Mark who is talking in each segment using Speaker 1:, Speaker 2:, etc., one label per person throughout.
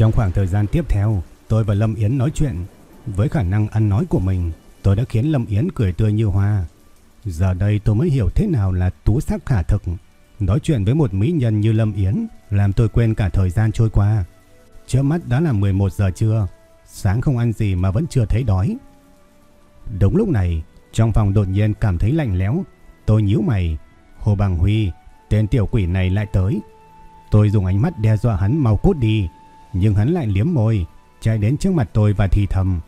Speaker 1: Trong khoảng thời gian tiếp theo, tôi và Lâm Yến nói chuyện. Với khả năng ăn nói của mình, tôi đã khiến Lâm Yến cười tươi như hoa. Giờ đây tôi mới hiểu thế nào là tú sắc khả thực. Nói chuyện với một mỹ nhân như Lâm Yến làm tôi quên cả thời gian trôi qua. Trước mắt đã là 11 giờ trưa, sáng không ăn gì mà vẫn chưa thấy đói. Đúng lúc này, trong phòng đột nhiên cảm thấy lạnh lẽo. Tôi nhíu mày, Hồ Bằng Huy, tên tiểu quỷ này lại tới. Tôi dùng ánh mắt đe dọa hắn mau cút đi, nhưng hắn lại liếm môi, chạy đến trước mặt tôi và thì thầm.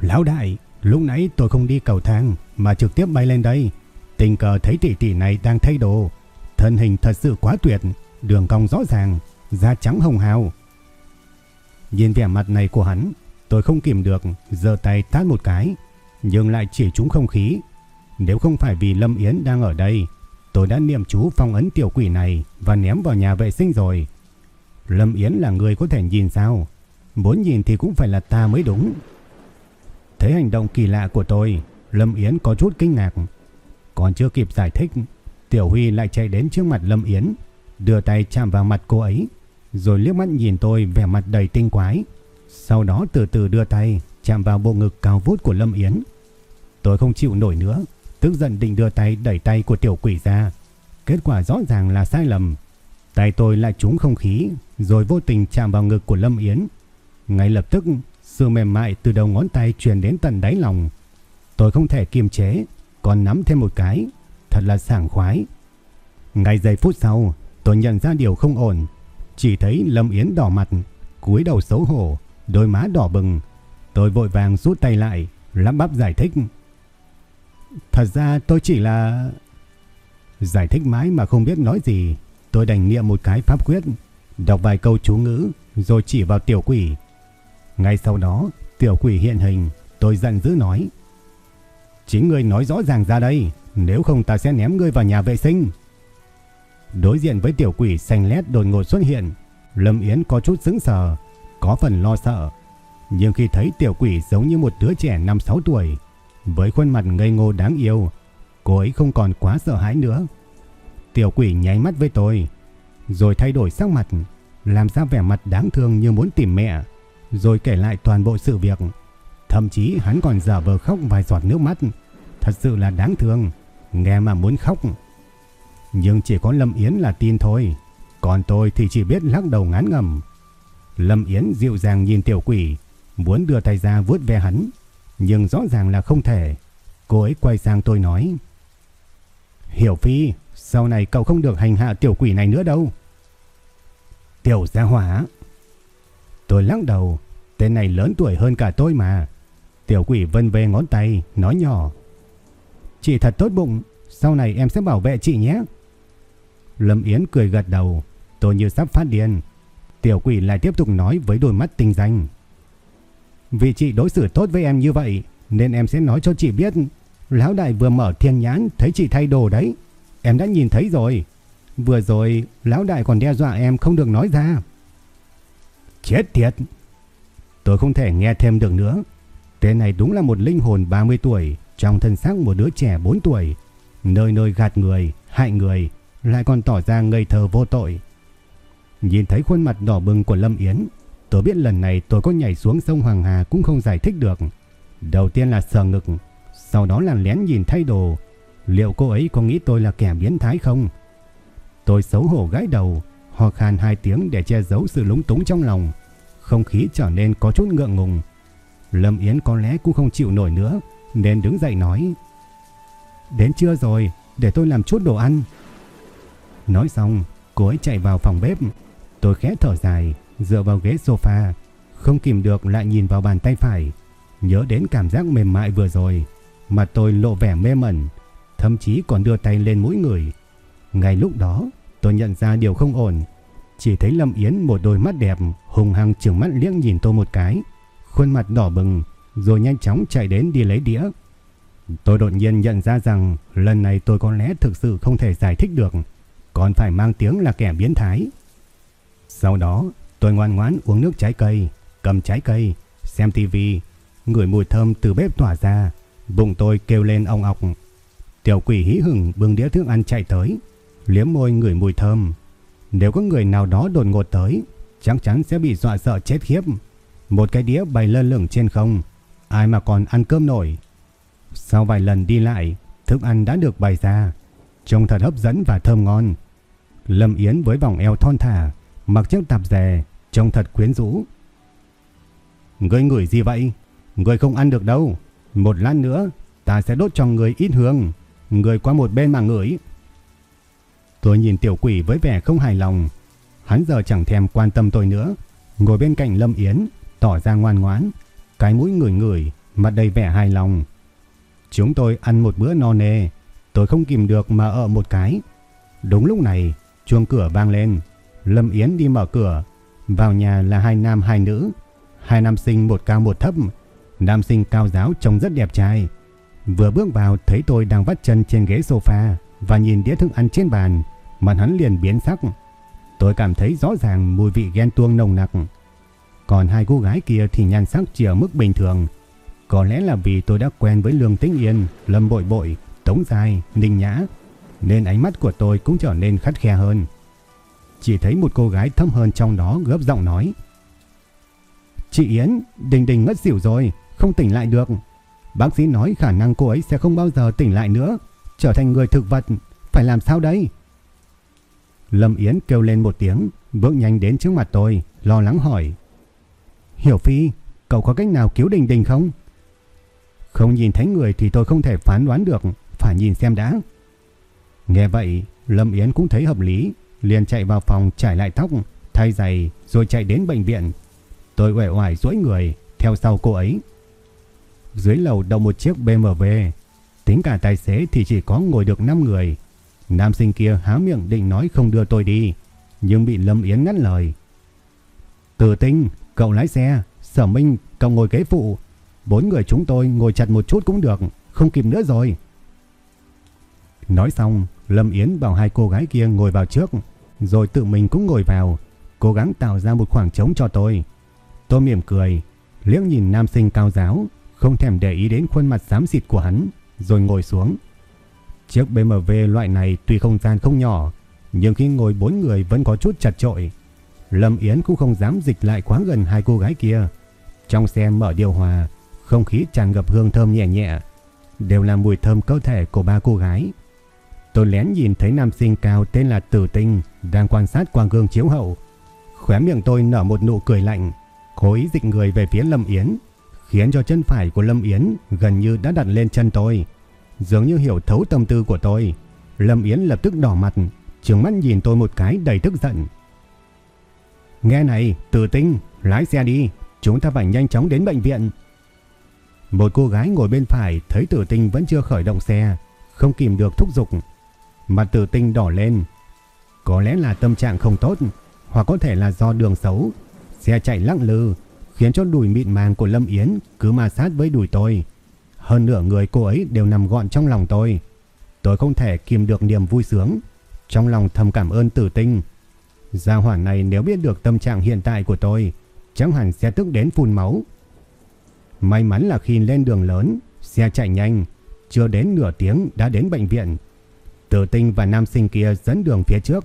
Speaker 1: Lão đại, lúc nãy tôi không đi cầu thang mà trực tiếp bay lên đây. Tình cờ thấy tỷ tỷ này đang thay đồ. Thân hình thật sự quá tuyệt, đường cong rõ ràng, da trắng hồng hào. Nhìn vẻ mặt này của hắn, tôi không kìm được, giơ tay tát một cái, nhưng lại chỉ trúng không khí. Nếu không phải vì Lâm Yến đang ở đây, tôi đã niệm chú phong ấn tiểu quỷ này và ném vào nhà vệ sinh rồi. Lâm Yến là người có thể nhìn sao? Muốn nhìn thì cũng phải là ta mới đúng. Thấy hành động kỳ lạ của tôi, Lâm Yến có chút kinh ngạc. Còn chưa kịp giải thích, Tiểu Huy lại chạy đến trước mặt Lâm Yến, đưa tay chạm vào mặt cô ấy, rồi liếc mắt nhìn tôi vẻ mặt đầy tinh quái. Sau đó từ từ đưa tay chạm vào bộ ngực cao vút của Lâm Yến. Tôi không chịu nổi nữa, tức giận định đưa tay đẩy tay của tiểu quỷ ra. Kết quả rõ ràng là sai lầm. Tay tôi lại trúng không khí, rồi vô tình chạm vào ngực của Lâm Yến. Ngay lập tức, sự mềm mại từ đầu ngón tay truyền đến tận đáy lòng. Tôi không thể kiềm chế, còn nắm thêm một cái, thật là sảng khoái. Ngay giây phút sau, tôi nhận ra điều không ổn, chỉ thấy Lâm Yến đỏ mặt, cúi đầu xấu hổ, đôi má đỏ bừng. Tôi vội vàng rút tay lại, lắp bắp giải thích. Thật ra tôi chỉ là... Giải thích mãi mà không biết nói gì, tôi đành niệm một cái pháp quyết, đọc vài câu chú ngữ rồi chỉ vào tiểu quỷ. Ngay sau đó, tiểu quỷ hiện hình, tôi giận dữ nói. Chính ngươi nói rõ ràng ra đây, nếu không ta sẽ ném ngươi vào nhà vệ sinh. Đối diện với tiểu quỷ xanh lét đột ngột xuất hiện, Lâm Yến có chút sững sờ, có phần lo sợ. Nhưng khi thấy tiểu quỷ giống như một đứa trẻ 5-6 tuổi, với khuôn mặt ngây ngô đáng yêu, cô ấy không còn quá sợ hãi nữa. Tiểu quỷ nháy mắt với tôi, rồi thay đổi sắc mặt, làm ra vẻ mặt đáng thương như muốn tìm mẹ, rồi kể lại toàn bộ sự việc. Thậm chí hắn còn giả vờ khóc vài giọt nước mắt, thật sự là đáng thương, nghe mà muốn khóc. Nhưng chỉ có Lâm Yến là tin thôi, còn tôi thì chỉ biết lắc đầu ngán ngầm. Lâm Yến dịu dàng nhìn tiểu quỷ, muốn đưa tay ra vuốt ve hắn, nhưng rõ ràng là không thể. Cô ấy quay sang tôi nói, Hiểu Phi, sau này cậu không được hành hạ tiểu quỷ này nữa đâu. Tiểu gia hỏa. Tôi lắc đầu, tên này lớn tuổi hơn cả tôi mà. Tiểu quỷ vân về ngón tay, nói nhỏ. Chị thật tốt bụng, sau này em sẽ bảo vệ chị nhé. Lâm Yến cười gật đầu, tôi như sắp phát điên. Tiểu quỷ lại tiếp tục nói với đôi mắt tinh danh. Vì chị đối xử tốt với em như vậy, nên em sẽ nói cho chị biết. Lão đại vừa mở thiên nhãn, thấy chị thay đồ đấy. Em đã nhìn thấy rồi. Vừa rồi, lão đại còn đe dọa em không được nói ra. Chết tiệt! Tôi không thể nghe thêm được nữa. Tên này đúng là một linh hồn 30 tuổi, trong thân xác một đứa trẻ 4 tuổi. Nơi nơi gạt người, hại người, lại còn tỏ ra ngây thơ vô tội. Nhìn thấy khuôn mặt đỏ bừng của Lâm Yến, tôi biết lần này tôi có nhảy xuống sông Hoàng Hà cũng không giải thích được. Đầu tiên là sờ ngực, sau đó là lén nhìn thay đồ. Liệu cô ấy có nghĩ tôi là kẻ biến thái không? Tôi xấu hổ gãi đầu, ho khan hai tiếng để che giấu sự lúng túng trong lòng. Không khí trở nên có chút ngượng ngùng. Lâm Yến có lẽ cũng không chịu nổi nữa, nên đứng dậy nói. Đến trưa rồi, để tôi làm chút đồ ăn. Nói xong, cô ấy chạy vào phòng bếp. Tôi khẽ thở dài, dựa vào ghế sofa, Không kìm được lại nhìn vào bàn tay phải, nhớ đến cảm giác mềm mại vừa rồi, mà tôi lộ vẻ mê mẩn, thậm chí còn đưa tay lên mũi người. Ngay lúc đó, tôi nhận ra điều không ổn, chỉ thấy Lâm Yến một đôi mắt đẹp hùng hăng trừng mắt liếc nhìn tôi một cái, khuôn mặt đỏ bừng, rồi nhanh chóng chạy đến đi lấy đĩa. Tôi đột nhiên nhận ra rằng lần này tôi có lẽ thực sự không thể giải thích được, còn phải mang tiếng là kẻ biến thái. Sau đó, tôi ngoan ngoãn uống nước trái cây, cầm trái cây, xem tivi, ngửi mùi thơm từ bếp tỏa ra, bụng tôi kêu lên ong ọc. Tiểu quỷ hí hửng bưng đĩa thức ăn chạy tới, liếm môi ngửi mùi thơm. Nếu có người nào đó đột ngột tới, chắc chắn sẽ bị dọa sợ chết khiếp. Một cái đĩa bày lơ lửng trên không, ai mà còn ăn cơm nổi. Sau vài lần đi lại, thức ăn đã được bày ra, trông thật hấp dẫn và thơm ngon. Lâm Yến với vòng eo thon thả, mặc chiếc tạp dề, trông thật quyến rũ. Ngươi ngửi gì vậy? Ngươi không ăn được đâu. Một lát nữa, ta sẽ đốt cho người ít hương. Người qua một bên mà ngửi. Tôi nhìn tiểu quỷ với vẻ không hài lòng. Hắn giờ chẳng thèm quan tâm tôi nữa. Ngồi bên cạnh Lâm Yến, tỏ ra ngoan ngoãn. Cái mũi ngửi ngửi, mặt đầy vẻ hài lòng. Chúng tôi ăn một bữa no nê. Tôi không kìm được mà ở một cái. Đúng lúc này, chuông cửa vang lên. Lâm Yến đi mở cửa. Vào nhà là hai nam hai nữ. Hai nam sinh một cao một thấp. Nam sinh cao giáo trông rất đẹp trai. Vừa bước vào thấy tôi đang vắt chân trên ghế sofa và nhìn đĩa thức ăn trên bàn, mặt hắn liền biến sắc. Tôi cảm thấy rõ ràng mùi vị ghen tuông nồng nặc. Còn hai cô gái kia thì nhan sắc chỉ ở mức bình thường. Có lẽ là vì tôi đã quen với Lương Tĩnh Yên, Lâm Bội Bội, Tống Giai, Ninh Nhã, nên ánh mắt của tôi cũng trở nên khắt khe hơn. Chỉ thấy một cô gái thâm hơn trong đó gấp giọng nói. Chị Yến, Đình Đình ngất xỉu rồi, không tỉnh lại được. Bác sĩ nói khả năng cô ấy sẽ không bao giờ tỉnh lại nữa, trở thành người thực vật, phải làm sao đây? Lâm Yến kêu lên một tiếng, bước nhanh đến trước mặt tôi, lo lắng hỏi. Hiểu Phi, cậu có cách nào cứu Đình Đình không? Không nhìn thấy người thì tôi không thể phán đoán được, phải nhìn xem đã. Nghe vậy, Lâm Yến cũng thấy hợp lý, liền chạy vào phòng trải lại tóc, thay giày rồi chạy đến bệnh viện. Tôi uể oải duỗi người theo sau cô ấy. Dưới lầu đậu một chiếc BMW, tính cả tài xế thì chỉ có ngồi được 5 người. Nam sinh kia há miệng định nói không đưa tôi đi, nhưng bị Lâm Yến ngắt lời. Từ tinh, cậu lái xe, sở minh, cậu ngồi kế phụ. Bốn người chúng tôi ngồi chặt một chút cũng được, không kịp nữa rồi. Nói xong, Lâm Yến bảo hai cô gái kia ngồi vào trước, rồi tự mình cũng ngồi vào, cố gắng tạo ra một khoảng trống cho tôi. Tôi mỉm cười, liếc nhìn nam sinh cao giáo, không thèm để ý đến khuôn mặt xám xịt của hắn, rồi ngồi xuống. Chiếc BMW loại này tuy không gian không nhỏ, nhưng khi ngồi bốn người vẫn có chút chặt chội. Lâm Yến cũng không dám dịch lại quá gần hai cô gái kia. Trong xe mở điều hòa, không khí tràn ngập hương thơm nhẹ nhẹ, đều là mùi thơm cơ thể của ba cô gái. Tôi lén nhìn thấy nam sinh cao tên là Tử Tinh đang quan sát quang gương chiếu hậu. Khóe miệng tôi nở một nụ cười lạnh, cố ý dịch người về phía Lâm Yến, khiến cho chân phải của Lâm Yến gần như đã đặt lên chân tôi. Dường như hiểu thấu tâm tư của tôi, Lâm Yến lập tức đỏ mặt, trừng mắt nhìn tôi một cái đầy tức giận. Nghe này, Tử Tinh, lái xe đi, chúng ta phải nhanh chóng đến bệnh viện. Một cô gái ngồi bên phải thấy Tử Tinh vẫn chưa khởi động xe, không kìm được thúc giục. Mặt Tử Tinh đỏ lên. Có lẽ là tâm trạng không tốt, hoặc có thể là do đường xấu, xe chạy lắc lư, khiến cho đùi mịn màng của Lâm Yến cứ ma sát với đùi tôi. Hơn nửa người cô ấy đều nằm gọn trong lòng tôi. Tôi không thể kìm được niềm vui sướng, trong lòng thầm cảm ơn Tử Tinh. Gia hỏa này nếu biết được tâm trạng hiện tại của tôi, chắc hẳn sẽ tức đến phun máu. May mắn là khi lên đường lớn, xe chạy nhanh, chưa đến nửa tiếng đã đến bệnh viện. Tử Tinh và nam sinh kia dẫn đường phía trước,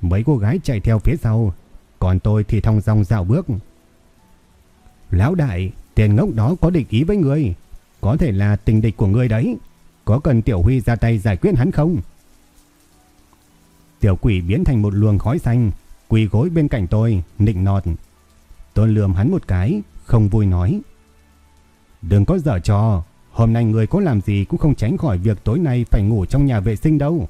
Speaker 1: mấy cô gái chạy theo phía sau, còn tôi thì thong dong dạo bước. Lão đại, tiền ngốc đó có địch ý với người, có thể là tình địch của người đấy, có cần Tiểu Huy ra tay giải quyết hắn không? Tiểu quỷ biến thành một luồng khói xanh, quỳ gối bên cạnh tôi, nịnh nọt. Tôi lườm hắn một cái, không vui nói. Đừng có dở trò, hôm nay người có làm gì cũng không tránh khỏi việc tối nay phải ngủ trong nhà vệ sinh đâu.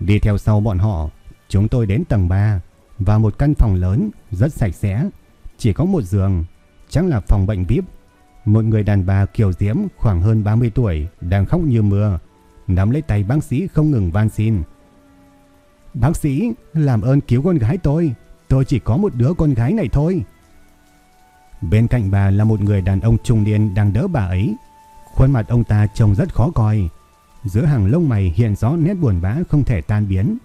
Speaker 1: Đi theo sau bọn họ, chúng tôi đến tầng 3, vào một căn phòng lớn, rất sạch sẽ chỉ có một giường, chắc là phòng bệnh VIP. Một người đàn bà kiều diễm khoảng hơn 30 tuổi đang khóc như mưa, nắm lấy tay bác sĩ không ngừng van xin. Bác sĩ, làm ơn cứu con gái tôi, tôi chỉ có một đứa con gái này thôi. Bên cạnh bà là một người đàn ông trung niên đang đỡ bà ấy. Khuôn mặt ông ta trông rất khó coi. Giữa hàng lông mày hiện rõ nét buồn bã không thể tan biến.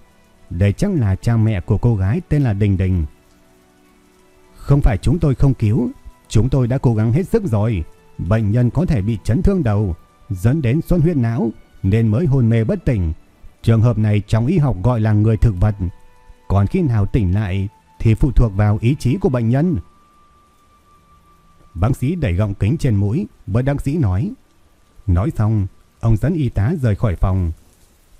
Speaker 1: Đây chắc là cha mẹ của cô gái tên là Đình Đình. Không phải chúng tôi không cứu, chúng tôi đã cố gắng hết sức rồi. Bệnh nhân có thể bị chấn thương đầu, dẫn đến xuất huyết não nên mới hôn mê bất tỉnh. Trường hợp này trong y học gọi là người thực vật. Còn khi nào tỉnh lại thì phụ thuộc vào ý chí của bệnh nhân. Bác sĩ đẩy gọng kính trên mũi, bất đắc sĩ nói. Nói xong, ông dẫn y tá rời khỏi phòng.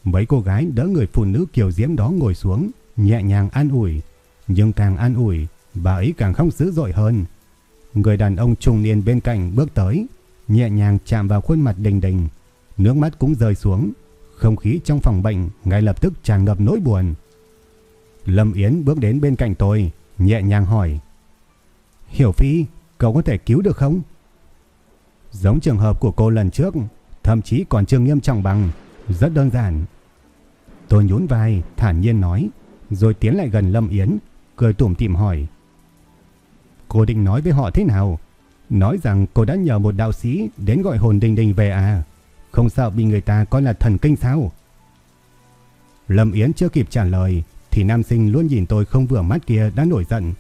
Speaker 1: Mấy cô gái đỡ người phụ nữ kiều diễm đó ngồi xuống, nhẹ nhàng an ủi. Nhưng càng an ủi, bà ấy càng không dữ dội hơn. Người đàn ông trung niên bên cạnh bước tới, nhẹ nhàng chạm vào khuôn mặt đình đình. Nước mắt cũng rơi xuống. Không khí trong phòng bệnh ngay lập tức tràn ngập nỗi buồn. Lâm Yến bước đến bên cạnh tôi, nhẹ nhàng hỏi. Hiểu Phi, cậu có thể cứu được không? Giống trường hợp của cô lần trước, thậm chí còn chưa nghiêm trọng bằng, rất đơn giản. Tôi nhún vai, thản nhiên nói, rồi tiến lại gần Lâm Yến, cười tủm tỉm hỏi. Cô định nói với họ thế nào? Nói rằng cô đã nhờ một đạo sĩ đến gọi hồn Đình Đình về à? Không sợ bị người ta coi là thần kinh sao? Lâm Yến chưa kịp trả lời thì nam sinh luôn nhìn tôi không vừa mắt kia đã nổi giận.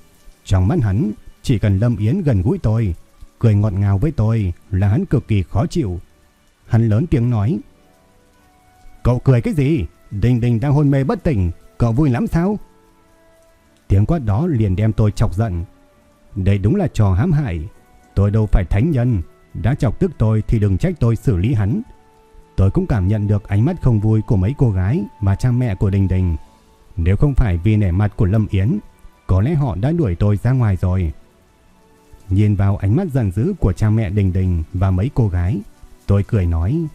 Speaker 1: Trong mắt hắn, chỉ cần Lâm Yến gần gũi tôi, cười ngọt ngào với tôi là hắn cực kỳ khó chịu. Hắn lớn tiếng nói. Cậu cười cái gì? Đình Đình đang hôn mê bất tỉnh, cậu vui lắm sao? Tiếng quát đó liền đem tôi chọc giận. Đây đúng là trò hãm hại. Tôi đâu phải thánh nhân. Đã chọc tức tôi thì đừng trách tôi xử lý hắn. Tôi cũng cảm nhận được ánh mắt không vui của mấy cô gái và cha mẹ của Đình Đình. Nếu không phải vì nẻ mặt của Lâm Yến, có lẽ họ đã đuổi tôi ra ngoài rồi. Nhìn vào ánh mắt giận dữ của cha mẹ Đình Đình và mấy cô gái, tôi cười nói.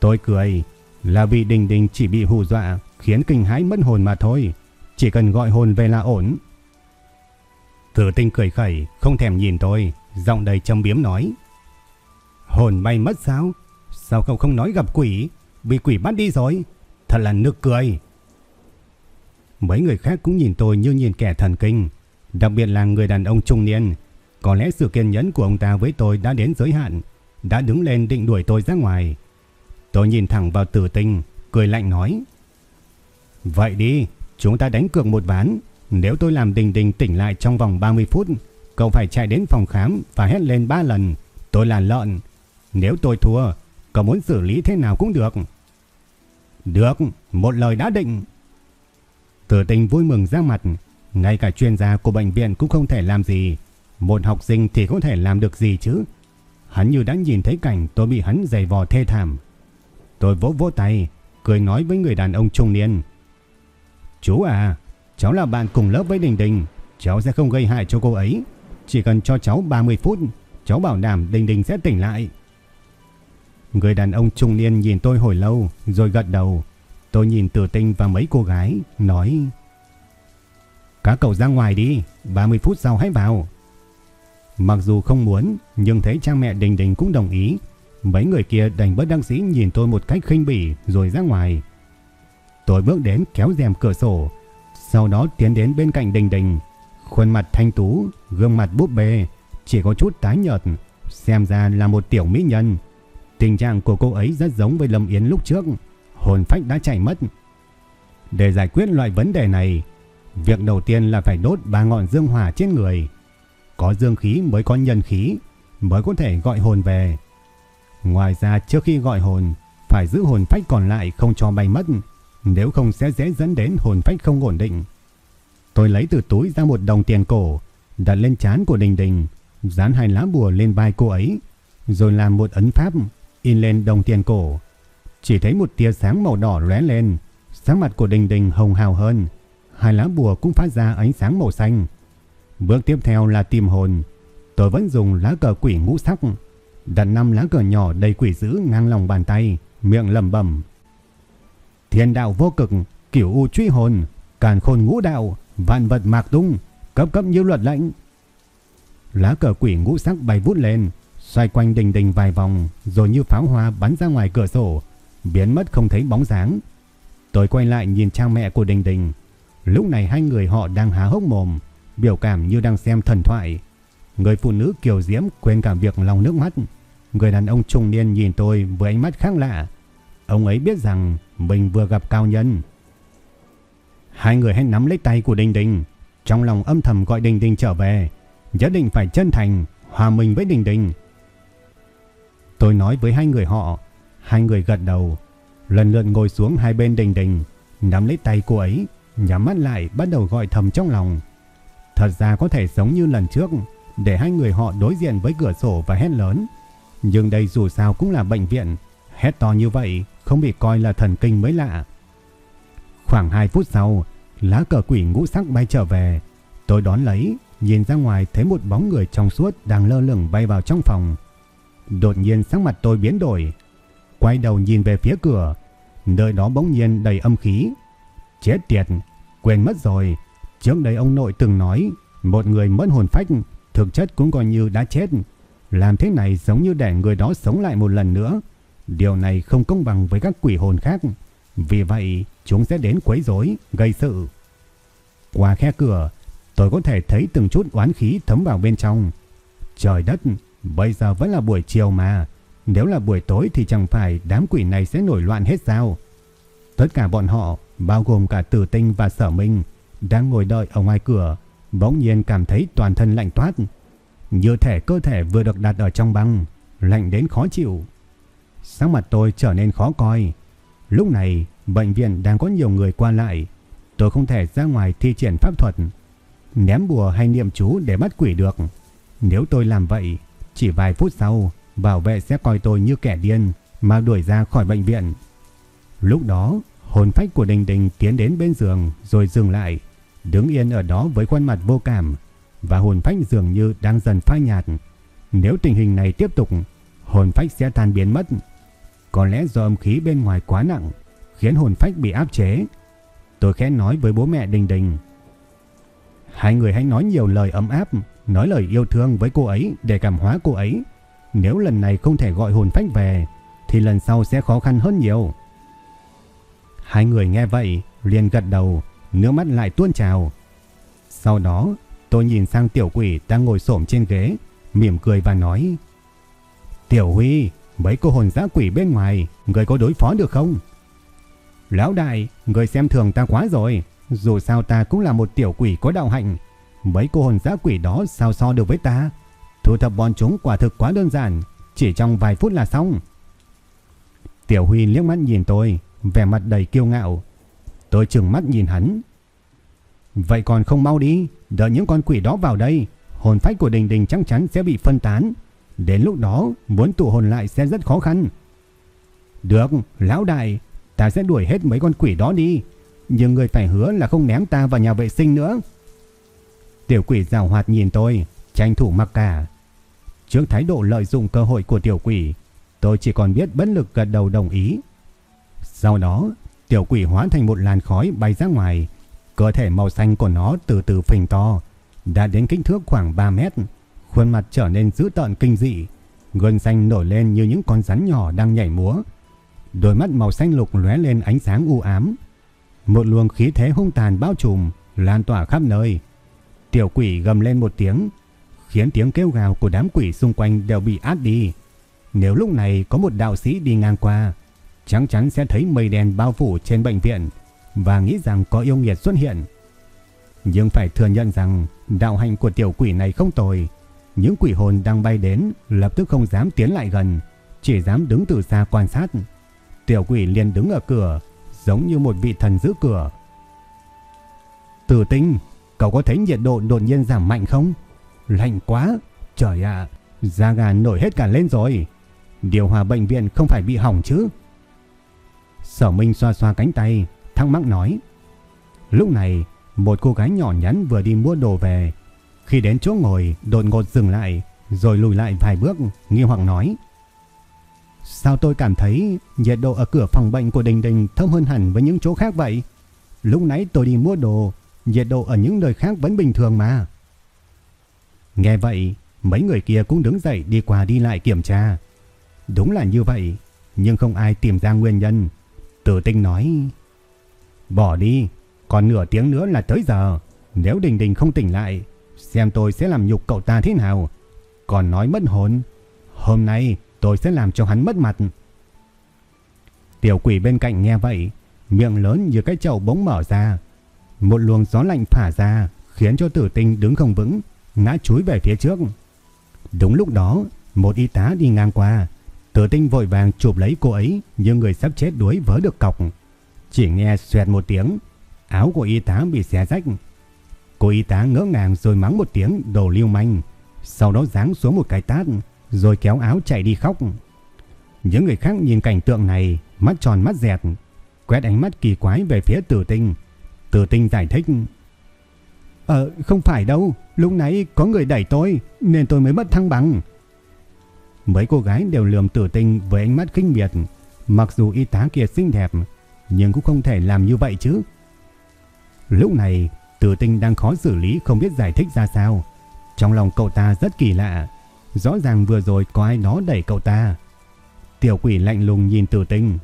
Speaker 1: Tôi cười là vì Đình Đình chỉ bị hù dọa khiến kinh hãi mất hồn mà thôi. Chỉ cần gọi hồn về là ổn. Tử tinh cười khẩy, không thèm nhìn tôi, giọng đầy châm biếm nói. Hồn bay mất sao? Sao cậu không nói gặp quỷ? Bị quỷ bắt đi rồi. Thật là nực cười. Mấy người khác cũng nhìn tôi như nhìn kẻ thần kinh. Đặc biệt là người đàn ông trung niên. Có lẽ sự kiên nhẫn của ông ta với tôi đã đến giới hạn. Đã đứng lên định đuổi tôi ra ngoài. Tôi nhìn thẳng vào tử tinh, cười lạnh nói. Vậy đi, chúng ta đánh cược một ván. Nếu tôi làm đình đình tỉnh lại trong vòng 30 phút, cậu phải chạy đến phòng khám và hét lên 3 lần. Tôi là lợn. Nếu tôi thua, cậu muốn xử lý thế nào cũng được. Được, một lời đã định. Tử tình vui mừng ra mặt. Ngay cả chuyên gia của bệnh viện cũng không thể làm gì. Một học sinh thì có thể làm được gì chứ? Hắn như đã nhìn thấy cảnh tôi bị hắn giày vò thê thảm. Tôi vỗ vỗ tay, cười nói với người đàn ông trung niên. Chú à, cháu là bạn cùng lớp với Đình Đình. Cháu sẽ không gây hại cho cô ấy. Chỉ cần cho cháu 30 phút, cháu bảo đảm Đình Đình sẽ tỉnh lại. Người đàn ông trung niên nhìn tôi hồi lâu rồi gật đầu. Tôi nhìn Tử Tinh và mấy cô gái, nói Các cậu ra ngoài đi, 30 phút sau hãy vào. Mặc dù không muốn, nhưng thấy cha mẹ Đình Đình cũng đồng ý. Mấy người kia đành bất đăng sĩ nhìn tôi một cách khinh bỉ rồi ra ngoài. Tôi bước đến kéo rèm cửa sổ, sau đó tiến đến bên cạnh Đình Đình. Khuôn mặt thanh tú, gương mặt búp bê, chỉ có chút tái nhợt, xem ra là một tiểu mỹ nhân. Tình trạng của cô ấy rất giống với Lâm Yến lúc trước, hồn phách đã chạy mất. Để giải quyết loại vấn đề này, việc đầu tiên là phải đốt ba ngọn dương hỏa trên người. Có dương khí mới có nhân khí, mới có thể gọi hồn về. Ngoài ra trước khi gọi hồn, phải giữ hồn phách còn lại không cho bay mất, nếu không sẽ dễ dẫn đến hồn phách không ổn định. Tôi lấy từ túi ra một đồng tiền cổ, đặt lên trán của Đình Đình, dán hai lá bùa lên vai cô ấy, rồi làm một ấn pháp in lên đồng tiền cổ. Chỉ thấy một tia sáng màu đỏ lóe lên, sáng mặt của Đình Đình hồng hào hơn, hai lá bùa cũng phát ra ánh sáng màu xanh. Bước tiếp theo là tìm hồn. Tôi vẫn dùng lá cờ quỷ ngũ sắc, đặt năm lá cờ nhỏ đầy quỷ dữ ngang lòng bàn tay, miệng lẩm bẩm. Thiên đạo vô cực, cửu u truy hồn, càn khôn ngũ đạo, vạn vật mạc tung, cấp cấp như luật lệnh, lá cờ quỷ ngũ sắc bay vút lên, xoay quanh đình đình vài vòng, rồi như pháo hoa bắn ra ngoài cửa sổ, biến mất không thấy bóng dáng. Tôi quay lại nhìn cha mẹ của Đình Đình. Lúc này hai người họ đang há hốc mồm, biểu cảm như đang xem thần thoại. Người phụ nữ kiều diễm quên cả việc lòng nước mắt. Người đàn ông trung niên nhìn tôi với ánh mắt khác lạ. Ông ấy biết rằng mình vừa gặp cao nhân. Hai người hãy nắm lấy tay của Đình Đình. Trong lòng âm thầm gọi Đình Đình trở về. Nhất định phải chân thành, hòa mình với Đình Đình. Tôi nói với hai người họ. Hai người gật đầu. Lần lượt ngồi xuống hai bên Đình Đình. Nắm lấy tay cô ấy. Nhắm mắt lại bắt đầu gọi thầm trong lòng. Thật ra có thể giống như lần trước. Để hai người họ đối diện với cửa sổ và hét lớn. Nhưng đây dù sao cũng là bệnh viện. Hét to như vậy không bị coi là thần kinh mới lạ. Khoảng 2 phút sau, lá cờ quỷ ngũ sắc bay trở về. Tôi đón lấy, nhìn ra ngoài thấy một bóng người trong suốt đang lơ lửng bay vào trong phòng. Đột nhiên sắc mặt tôi biến đổi. Quay đầu nhìn về phía cửa, nơi đó bỗng nhiên đầy âm khí. Chết tiệt, quên mất rồi. Trước đây ông nội từng nói, một người mất hồn phách, thực chất cũng coi như đã chết. Làm thế này giống như để người đó sống lại một lần nữa. Điều này không công bằng với các quỷ hồn khác. Vì vậy, chúng sẽ đến quấy rối, gây sự. Qua khe cửa, tôi có thể thấy từng chút oán khí thấm vào bên trong. Trời đất, bây giờ vẫn là buổi chiều mà. Nếu là buổi tối thì chẳng phải đám quỷ này sẽ nổi loạn hết sao? Tất cả bọn họ, bao gồm cả Tử Tinh và Sở Minh, đang ngồi đợi ở ngoài cửa, bỗng nhiên cảm thấy toàn thân lạnh toát. Như thể cơ thể vừa được đặt ở trong băng, lạnh đến khó chịu. Sáng mặt tôi trở nên khó coi. Lúc này, bệnh viện đang có nhiều người qua lại. Tôi không thể ra ngoài thi triển pháp thuật, ném bùa hay niệm chú để bắt quỷ được. Nếu tôi làm vậy, chỉ vài phút sau, bảo vệ sẽ coi tôi như kẻ điên mà đuổi ra khỏi bệnh viện. Lúc đó, hồn phách của Đình Đình tiến đến bên giường rồi dừng lại, đứng yên ở đó với khuôn mặt vô cảm và hồn phách dường như đang dần phai nhạt. Nếu tình hình này tiếp tục, hồn phách sẽ tan biến mất. Có lẽ do âm khí bên ngoài quá nặng, khiến hồn phách bị áp chế. Tôi khẽ nói với bố mẹ Đình Đình. Hai người hãy nói nhiều lời ấm áp, nói lời yêu thương với cô ấy để cảm hóa cô ấy. Nếu lần này không thể gọi hồn phách về, thì lần sau sẽ khó khăn hơn nhiều. Hai người nghe vậy, liền gật đầu, nước mắt lại tuôn trào. Sau đó, tôi nhìn sang tiểu quỷ đang ngồi xổm trên ghế, mỉm cười và nói: "Tiểu Huy, mấy cô hồn dã quỷ bên ngoài, người có đối phó được không?" Lão đại, người xem thường ta quá rồi, dù sao ta cũng là một tiểu quỷ có đạo hạnh, mấy cô hồn dã quỷ đó sao so được với ta? Thu thập bọn chúng quả thực quá đơn giản, chỉ trong vài phút là xong. Tiểu Huy liếc mắt nhìn tôi, vẻ mặt đầy kiêu ngạo. Tôi trừng mắt nhìn hắn. Vậy còn không mau đi, đợi những con quỷ đó vào đây, hồn phách của Đình Đình chắc chắn sẽ bị phân tán. Đến lúc đó, muốn tụ hồn lại sẽ rất khó khăn. Được, lão đại, ta sẽ đuổi hết mấy con quỷ đó đi. Nhưng người phải hứa là không ném ta vào nhà vệ sinh nữa. Tiểu quỷ rào hoạt nhìn tôi, tranh thủ mặc cả. Trước thái độ lợi dụng cơ hội của tiểu quỷ, tôi chỉ còn biết bất lực gật đầu đồng ý. Sau đó, tiểu quỷ hóa thành một làn khói bay ra ngoài. Cơ thể màu xanh của nó từ từ phình to, đã đến kích thước khoảng 3 mét. Khuôn mặt trở nên dữ tợn kinh dị, gân xanh nổi lên như những con rắn nhỏ đang nhảy múa. Đôi mắt màu xanh lục lóe lên ánh sáng u ám. Một luồng khí thế hung tàn bao trùm, lan tỏa khắp nơi. Tiểu quỷ gầm lên một tiếng, khiến tiếng kêu gào của đám quỷ xung quanh đều bị át đi. Nếu lúc này có một đạo sĩ đi ngang qua, chắc chắn sẽ thấy mây đen bao phủ trên bệnh viện và nghĩ rằng có yêu nghiệt xuất hiện. Nhưng phải thừa nhận rằng đạo hành của tiểu quỷ này không tồi. Những quỷ hồn đang bay đến lập tức không dám tiến lại gần, chỉ dám đứng từ xa quan sát. Tiểu quỷ liền đứng ở cửa, giống như một vị thần giữ cửa. Tử tinh, cậu có thấy nhiệt độ đột nhiên giảm mạnh không? Lạnh quá, trời ạ, da gà nổi hết cả lên rồi. Điều hòa bệnh viện không phải bị hỏng chứ? Sở Minh xoa xoa cánh tay, thắc mắc nói. Lúc này, một cô gái nhỏ nhắn vừa đi mua đồ về. Khi đến chỗ ngồi, đột ngột dừng lại, rồi lùi lại vài bước, nghi hoặc nói. Sao tôi cảm thấy nhiệt độ ở cửa phòng bệnh của Đình Đình thấp hơn hẳn với những chỗ khác vậy? Lúc nãy tôi đi mua đồ, nhiệt độ ở những nơi khác vẫn bình thường mà. Nghe vậy, mấy người kia cũng đứng dậy đi qua đi lại kiểm tra. Đúng là như vậy, nhưng không ai tìm ra nguyên nhân. Tử tinh nói, bỏ đi, còn nửa tiếng nữa là tới giờ. Nếu Đình Đình không tỉnh lại, xem tôi sẽ làm nhục cậu ta thế nào. Còn nói mất hồn, hôm nay tôi sẽ làm cho hắn mất mặt. Tiểu quỷ bên cạnh nghe vậy, miệng lớn như cái chậu bỗng mở ra. Một luồng gió lạnh phả ra, khiến cho tử tinh đứng không vững, ngã chúi về phía trước. Đúng lúc đó, một y tá đi ngang qua, tử tinh vội vàng chụp lấy cô ấy như người sắp chết đuối vớ được cọc. Chỉ nghe xoẹt một tiếng, áo của y tá bị xé rách. Cô y tá ngỡ ngàng rồi mắng một tiếng đồ lưu manh, sau đó giáng xuống một cái tát, rồi kéo áo chạy đi khóc. Những người khác nhìn cảnh tượng này, mắt tròn mắt dẹt, quét ánh mắt kỳ quái về phía tử tinh. Tử tinh giải thích. Ờ, không phải đâu, lúc nãy có người đẩy tôi, nên tôi mới mất thăng bằng. Mấy cô gái đều lườm tử tinh với ánh mắt khinh miệt, mặc dù y tá kia xinh đẹp, nhưng cũng không thể làm như vậy chứ. Lúc này, tử tinh đang khó xử lý không biết giải thích ra sao. Trong lòng cậu ta rất kỳ lạ, rõ ràng vừa rồi có ai đó đẩy cậu ta. Tiểu quỷ lạnh lùng nhìn tử tinh,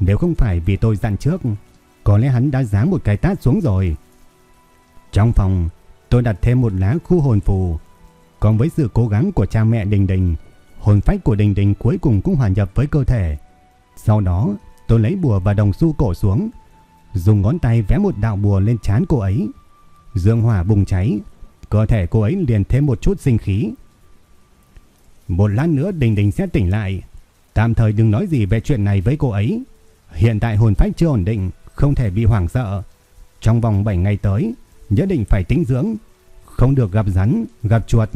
Speaker 1: nếu không phải vì tôi dặn trước, có lẽ hắn đã giáng một cái tát xuống rồi. Trong phòng, tôi đặt thêm một lá khu hồn phù. Còn với sự cố gắng của cha mẹ Đình Đình, hồn phách của Đình Đình cuối cùng cũng hòa nhập với cơ thể. Sau đó, tôi lấy bùa và đồng xu cổ xuống, dùng ngón tay vẽ một đạo bùa lên trán cô ấy. Dương hỏa bùng cháy, cơ thể cô ấy liền thêm một chút sinh khí. Một lát nữa Đình Đình sẽ tỉnh lại, tạm thời đừng nói gì về chuyện này với cô ấy. Hiện tại hồn phách chưa ổn định, không thể bị hoảng sợ. Trong vòng 7 ngày tới, nhất định phải tĩnh dưỡng, không được gặp rắn, gặp chuột,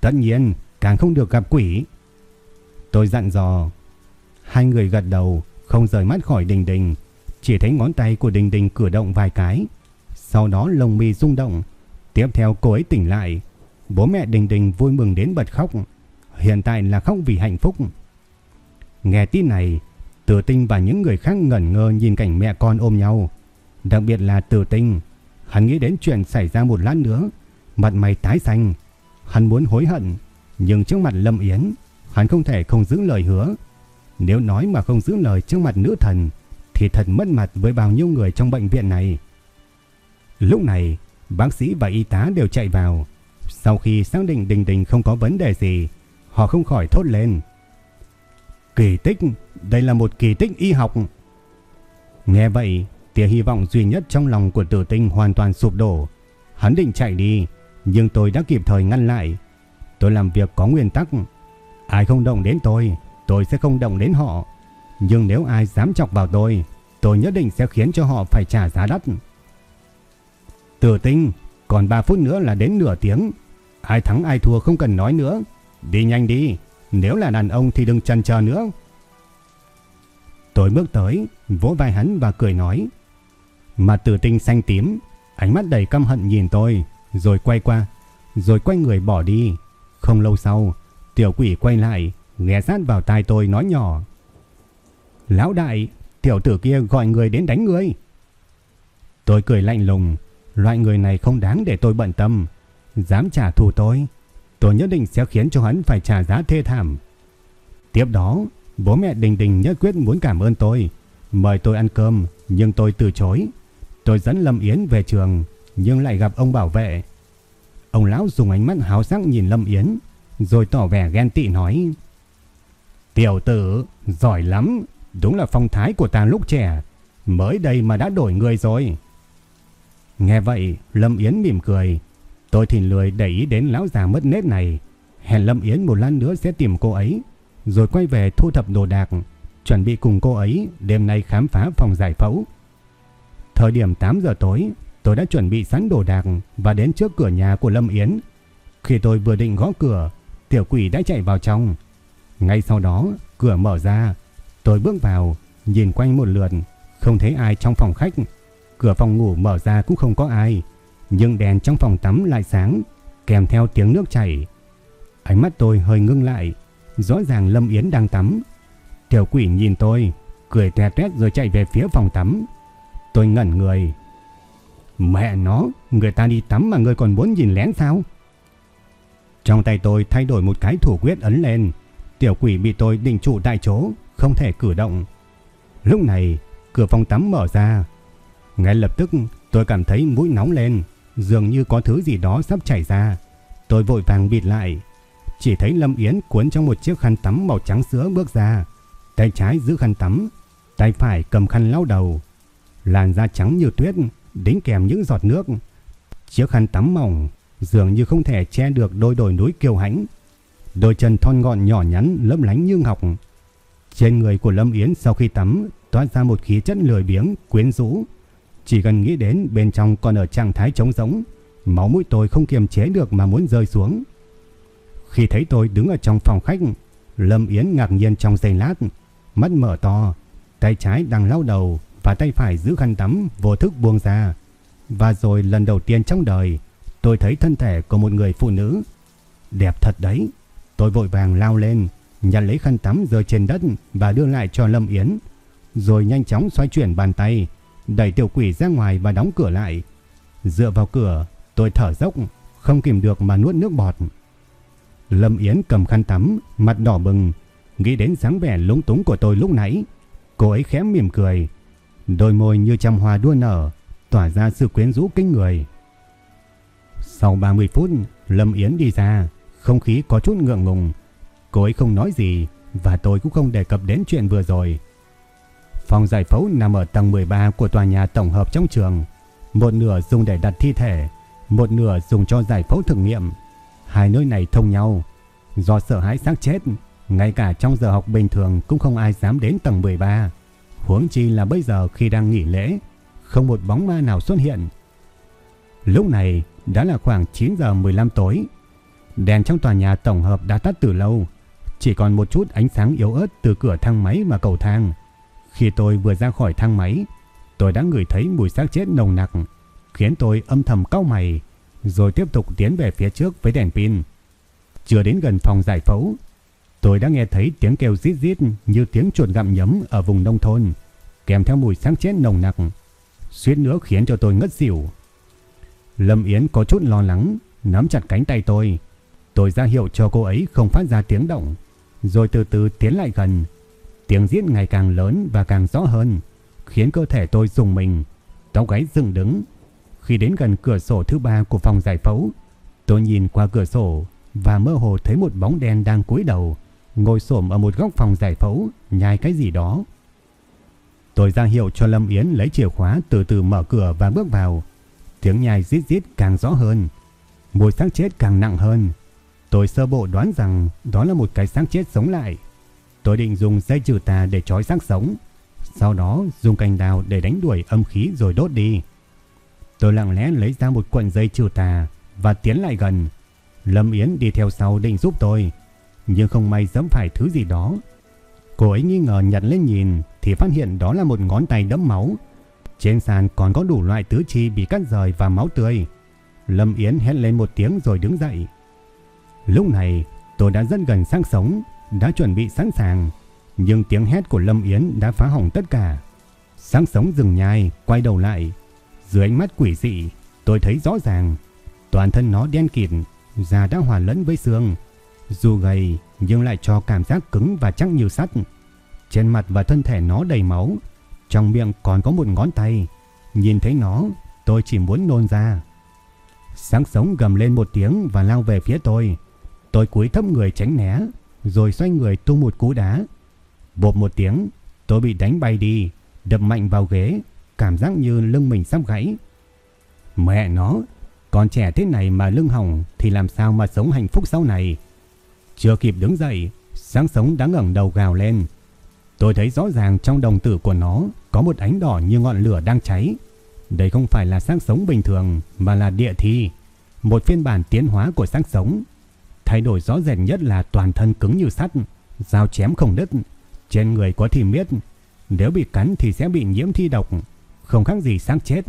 Speaker 1: tất nhiên càng không được gặp quỷ. Tôi dặn dò, hai người gật đầu, không rời mắt khỏi Đình Đình, chỉ thấy ngón tay của Đình Đình cử động vài cái, sau đó lồng mi rung động, tiếp theo cô ấy tỉnh lại. Bố mẹ Đình Đình vui mừng đến bật khóc, hiện tại là khóc vì hạnh phúc. Nghe tin này, Tử Tinh và những người khác ngẩn ngơ nhìn cảnh mẹ con ôm nhau, đặc biệt là Tử Tinh, Hắn nghĩ đến chuyện xảy ra một lát nữa, mặt mày tái xanh. Hắn muốn hối hận, nhưng trước mặt Lâm Yến, hắn không thể không giữ lời hứa. Nếu nói mà không giữ lời trước mặt nữ thần, thì thật mất mặt với bao nhiêu người trong bệnh viện này. Lúc này, bác sĩ và y tá đều chạy vào. Sau khi xác định Đình Đình không có vấn đề gì, họ không khỏi thốt lên. Kỳ tích, đây là một kỳ tích y học. Nghe vậy, Tia hy vọng duy nhất trong lòng của tử tinh hoàn toàn sụp đổ. Hắn định chạy đi, nhưng tôi đã kịp thời ngăn lại. Tôi làm việc có nguyên tắc. Ai không động đến tôi, tôi sẽ không động đến họ. Nhưng nếu ai dám chọc vào tôi, tôi nhất định sẽ khiến cho họ phải trả giá đắt. Tử tinh, còn 3 phút nữa là đến nửa tiếng. Ai thắng ai thua không cần nói nữa. Đi nhanh đi, nếu là đàn ông thì đừng chần chờ nữa. Tôi bước tới, vỗ vai hắn và cười nói. Mặt tử tinh xanh tím, ánh mắt đầy căm hận nhìn tôi, rồi quay qua, rồi quay người bỏ đi. Không lâu sau, tiểu quỷ quay lại, nghe sát vào tai tôi nói nhỏ. Lão đại, tiểu tử kia gọi người đến đánh ngươi. Tôi cười lạnh lùng, loại người này không đáng để tôi bận tâm. Dám trả thù tôi, tôi nhất định sẽ khiến cho hắn phải trả giá thê thảm. Tiếp đó, bố mẹ Đình Đình nhất quyết muốn cảm ơn tôi, mời tôi ăn cơm, nhưng tôi từ chối. Tôi dẫn Lâm Yến về trường nhưng lại gặp ông bảo vệ. Ông lão dùng ánh mắt háo sắc nhìn Lâm Yến rồi tỏ vẻ ghen tị nói Tiểu tử, giỏi lắm, đúng là phong thái của ta lúc trẻ, mới đây mà đã đổi người rồi. Nghe vậy, Lâm Yến mỉm cười, tôi thì lười để ý đến lão già mất nết này, hẹn Lâm Yến một lần nữa sẽ tìm cô ấy, rồi quay về thu thập đồ đạc, chuẩn bị cùng cô ấy đêm nay khám phá phòng giải phẫu. Thời điểm 8 giờ tối, tôi đã chuẩn bị sẵn đồ đạc và đến trước cửa nhà của Lâm Yến. Khi tôi vừa định gõ cửa, tiểu quỷ đã chạy vào trong. Ngay sau đó, cửa mở ra. Tôi bước vào, nhìn quanh một lượt, không thấy ai trong phòng khách. Cửa phòng ngủ mở ra cũng không có ai, nhưng đèn trong phòng tắm lại sáng, kèm theo tiếng nước chảy. Ánh mắt tôi hơi ngưng lại, rõ ràng Lâm Yến đang tắm. Tiểu quỷ nhìn tôi, cười tè tét rồi chạy về phía phòng tắm. Tôi ngẩn người. Mẹ nó, người ta đi tắm mà người còn muốn nhìn lén sao? Trong tay tôi thay đổi một cái thủ quyết ấn lên. Tiểu quỷ bị tôi định trụ tại chỗ, không thể cử động. Lúc này, cửa phòng tắm mở ra. Ngay lập tức tôi cảm thấy mũi nóng lên, dường như có thứ gì đó sắp chảy ra. Tôi vội vàng bịt lại. Chỉ thấy Lâm Yến cuốn trong một chiếc khăn tắm màu trắng sữa bước ra. Tay trái giữ khăn tắm, tay phải cầm khăn lau đầu. Làn da trắng như tuyết, đính kèm những giọt nước. Chiếc khăn tắm mỏng, dường như không thể che được đôi đồi núi kiêu hãnh. Đôi chân thon gọn nhỏ nhắn lấp lánh như ngọc. Trên người của Lâm Yến sau khi tắm toát ra một khí chất lười biếng, quyến rũ. Chỉ cần nghĩ đến bên trong còn ở trạng thái trống rỗng, máu mũi tôi không kiềm chế được mà muốn rơi xuống. Khi thấy tôi đứng ở trong phòng khách, Lâm Yến ngạc nhiên trong giây lát, mắt mở to, tay trái đang lau đầu và tay phải giữ khăn tắm vô thức buông ra. Và rồi lần đầu tiên trong đời, tôi thấy thân thể của một người phụ nữ. Đẹp thật đấy. Tôi vội vàng lao lên, nhặt lấy khăn tắm rơi trên đất và đưa lại cho Lâm Yến. Rồi nhanh chóng xoay chuyển bàn tay, đẩy tiểu quỷ ra ngoài và đóng cửa lại. Dựa vào cửa, tôi thở dốc, không kìm được mà nuốt nước bọt. Lâm Yến cầm khăn tắm, mặt đỏ bừng, nghĩ đến dáng vẻ lúng túng của tôi lúc nãy. Cô ấy khẽ mỉm cười, đôi môi như trăm hoa đua nở, tỏa ra sự quyến rũ kinh người. Sau 30 phút, Lâm Yến đi ra, không khí có chút ngượng ngùng. Cô ấy không nói gì và tôi cũng không đề cập đến chuyện vừa rồi. Phòng giải phẫu nằm ở tầng 13 của tòa nhà tổng hợp trong trường. Một nửa dùng để đặt thi thể, một nửa dùng cho giải phẫu thử nghiệm. Hai nơi này thông nhau. Do sợ hãi xác chết, ngay cả trong giờ học bình thường cũng không ai dám đến tầng 13. Huống chi là bây giờ khi đang nghỉ lễ, không một bóng ma nào xuất hiện. Lúc này đã là khoảng 9 giờ 15 tối. Đèn trong tòa nhà tổng hợp đã tắt từ lâu, chỉ còn một chút ánh sáng yếu ớt từ cửa thang máy và cầu thang. Khi tôi vừa ra khỏi thang máy, tôi đã ngửi thấy mùi xác chết nồng nặc, khiến tôi âm thầm cau mày, rồi tiếp tục tiến về phía trước với đèn pin. Chưa đến gần phòng giải phẫu, tôi đã nghe thấy tiếng kêu rít rít như tiếng chuột gặm nhấm ở vùng nông thôn, kèm theo mùi xác chết nồng nặc, suýt nữa khiến cho tôi ngất xỉu. Lâm Yến có chút lo lắng, nắm chặt cánh tay tôi. Tôi ra hiệu cho cô ấy không phát ra tiếng động, rồi từ từ tiến lại gần. Tiếng diễn ngày càng lớn và càng rõ hơn, khiến cơ thể tôi rùng mình, tóc gáy dựng đứng. Khi đến gần cửa sổ thứ ba của phòng giải phẫu, tôi nhìn qua cửa sổ và mơ hồ thấy một bóng đen đang cúi đầu, ngồi xổm ở một góc phòng giải phẫu, nhai cái gì đó. Tôi ra hiệu cho Lâm Yến lấy chìa khóa từ từ mở cửa và bước vào. Tiếng nhai rít rít càng rõ hơn, mùi xác chết càng nặng hơn. Tôi sơ bộ đoán rằng đó là một cái xác chết sống lại. Tôi định dùng dây trừ tà để trói xác sống, sau đó dùng cành đào để đánh đuổi âm khí rồi đốt đi. Tôi lặng lẽ lấy ra một cuộn dây trừ tà và tiến lại gần. Lâm Yến đi theo sau định giúp tôi, nhưng không may dẫm phải thứ gì đó. Cô ấy nghi ngờ nhặt lên nhìn thì phát hiện đó là một ngón tay đẫm máu. Trên sàn còn có đủ loại tứ chi bị cắt rời và máu tươi. Lâm Yến hét lên một tiếng rồi đứng dậy. Lúc này tôi đã rất gần xác sống, đã chuẩn bị sẵn sàng. Nhưng tiếng hét của Lâm Yến đã phá hỏng tất cả. Sáng sống dừng nhai, quay đầu lại. Dưới ánh mắt quỷ dị, tôi thấy rõ ràng. Toàn thân nó đen kịt, da đã hòa lẫn với xương. Dù gầy nhưng lại cho cảm giác cứng và chắc như sắt. Trên mặt và thân thể nó đầy máu. Trong miệng còn có một ngón tay. Nhìn thấy nó, tôi chỉ muốn nôn ra. Sáng sống gầm lên một tiếng và lao về phía tôi. Tôi cúi thấp người tránh né, rồi xoay người tung một cú đá. Bộp một tiếng, tôi bị đánh bay đi, đập mạnh vào ghế, cảm giác như lưng mình sắp gãy. Mẹ nó, còn trẻ thế này mà lưng hỏng thì làm sao mà sống hạnh phúc sau này. Chưa kịp đứng dậy, sáng sống đã ngẩng đầu gào lên. Tôi thấy rõ ràng trong đồng tử của nó có một ánh đỏ như ngọn lửa đang cháy. Đây không phải là xác sống bình thường mà là địa thi, một phiên bản tiến hóa của xác sống. Thay đổi rõ rệt nhất là toàn thân cứng như sắt, dao chém không đứt, trên người có thì miết, nếu bị cắn thì sẽ bị nhiễm thi độc, không khác gì xác chết.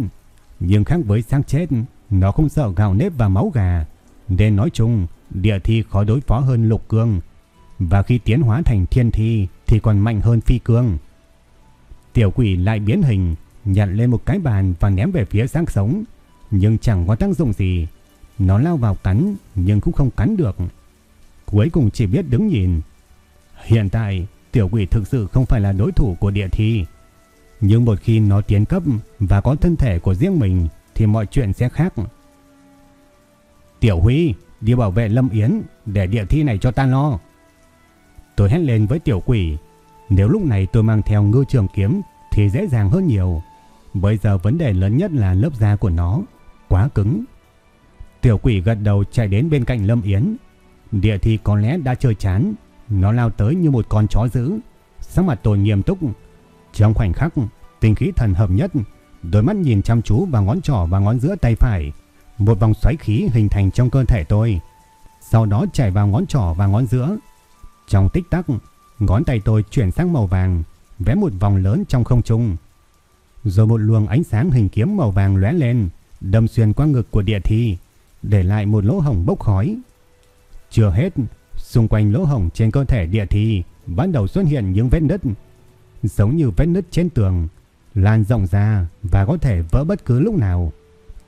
Speaker 1: Nhưng khác với xác chết, nó không sợ gạo nếp và máu gà, nên nói chung địa thi khó đối phó hơn lục cương, và khi tiến hóa thành thiên thi thì còn mạnh hơn phi cương. Tiểu quỷ lại biến hình, nhặt lên một cái bàn và ném về phía xác sống, nhưng chẳng có tác dụng gì. Nó lao vào cắn nhưng cũng không cắn được. Cuối cùng chỉ biết đứng nhìn. Hiện tại tiểu quỷ thực sự không phải là đối thủ của địa thi. Nhưng một khi nó tiến cấp và có thân thể của riêng mình thì mọi chuyện sẽ khác. Tiểu Huy, đi bảo vệ Lâm Yến để địa thi này cho ta lo. Tôi hét lên với tiểu quỷ. Nếu lúc này tôi mang theo ngư trường kiếm thì dễ dàng hơn nhiều. Bây giờ vấn đề lớn nhất là lớp da của nó. Quá cứng. Tiểu quỷ gật đầu chạy đến bên cạnh Lâm Yến. Địa thi có lẽ đã chơi chán. Nó lao tới như một con chó dữ. Sắc mặt tôi nghiêm túc. Trong khoảnh khắc, tinh khí thần hợp nhất. Đôi mắt nhìn chăm chú vào ngón trỏ và ngón giữa tay phải. Một vòng xoáy khí hình thành trong cơ thể tôi. Sau đó chảy vào ngón trỏ và ngón giữa. Trong tích tắc, ngón tay tôi chuyển sang màu vàng, vẽ một vòng lớn trong không trung. Rồi một luồng ánh sáng hình kiếm màu vàng lóe lên, đâm xuyên qua ngực của địa thi, để lại một lỗ hổng bốc khói. Chưa hết, xung quanh lỗ hổng trên cơ thể địa thi bắt đầu xuất hiện những vết nứt, giống như vết nứt trên tường, lan rộng ra và có thể vỡ bất cứ lúc nào.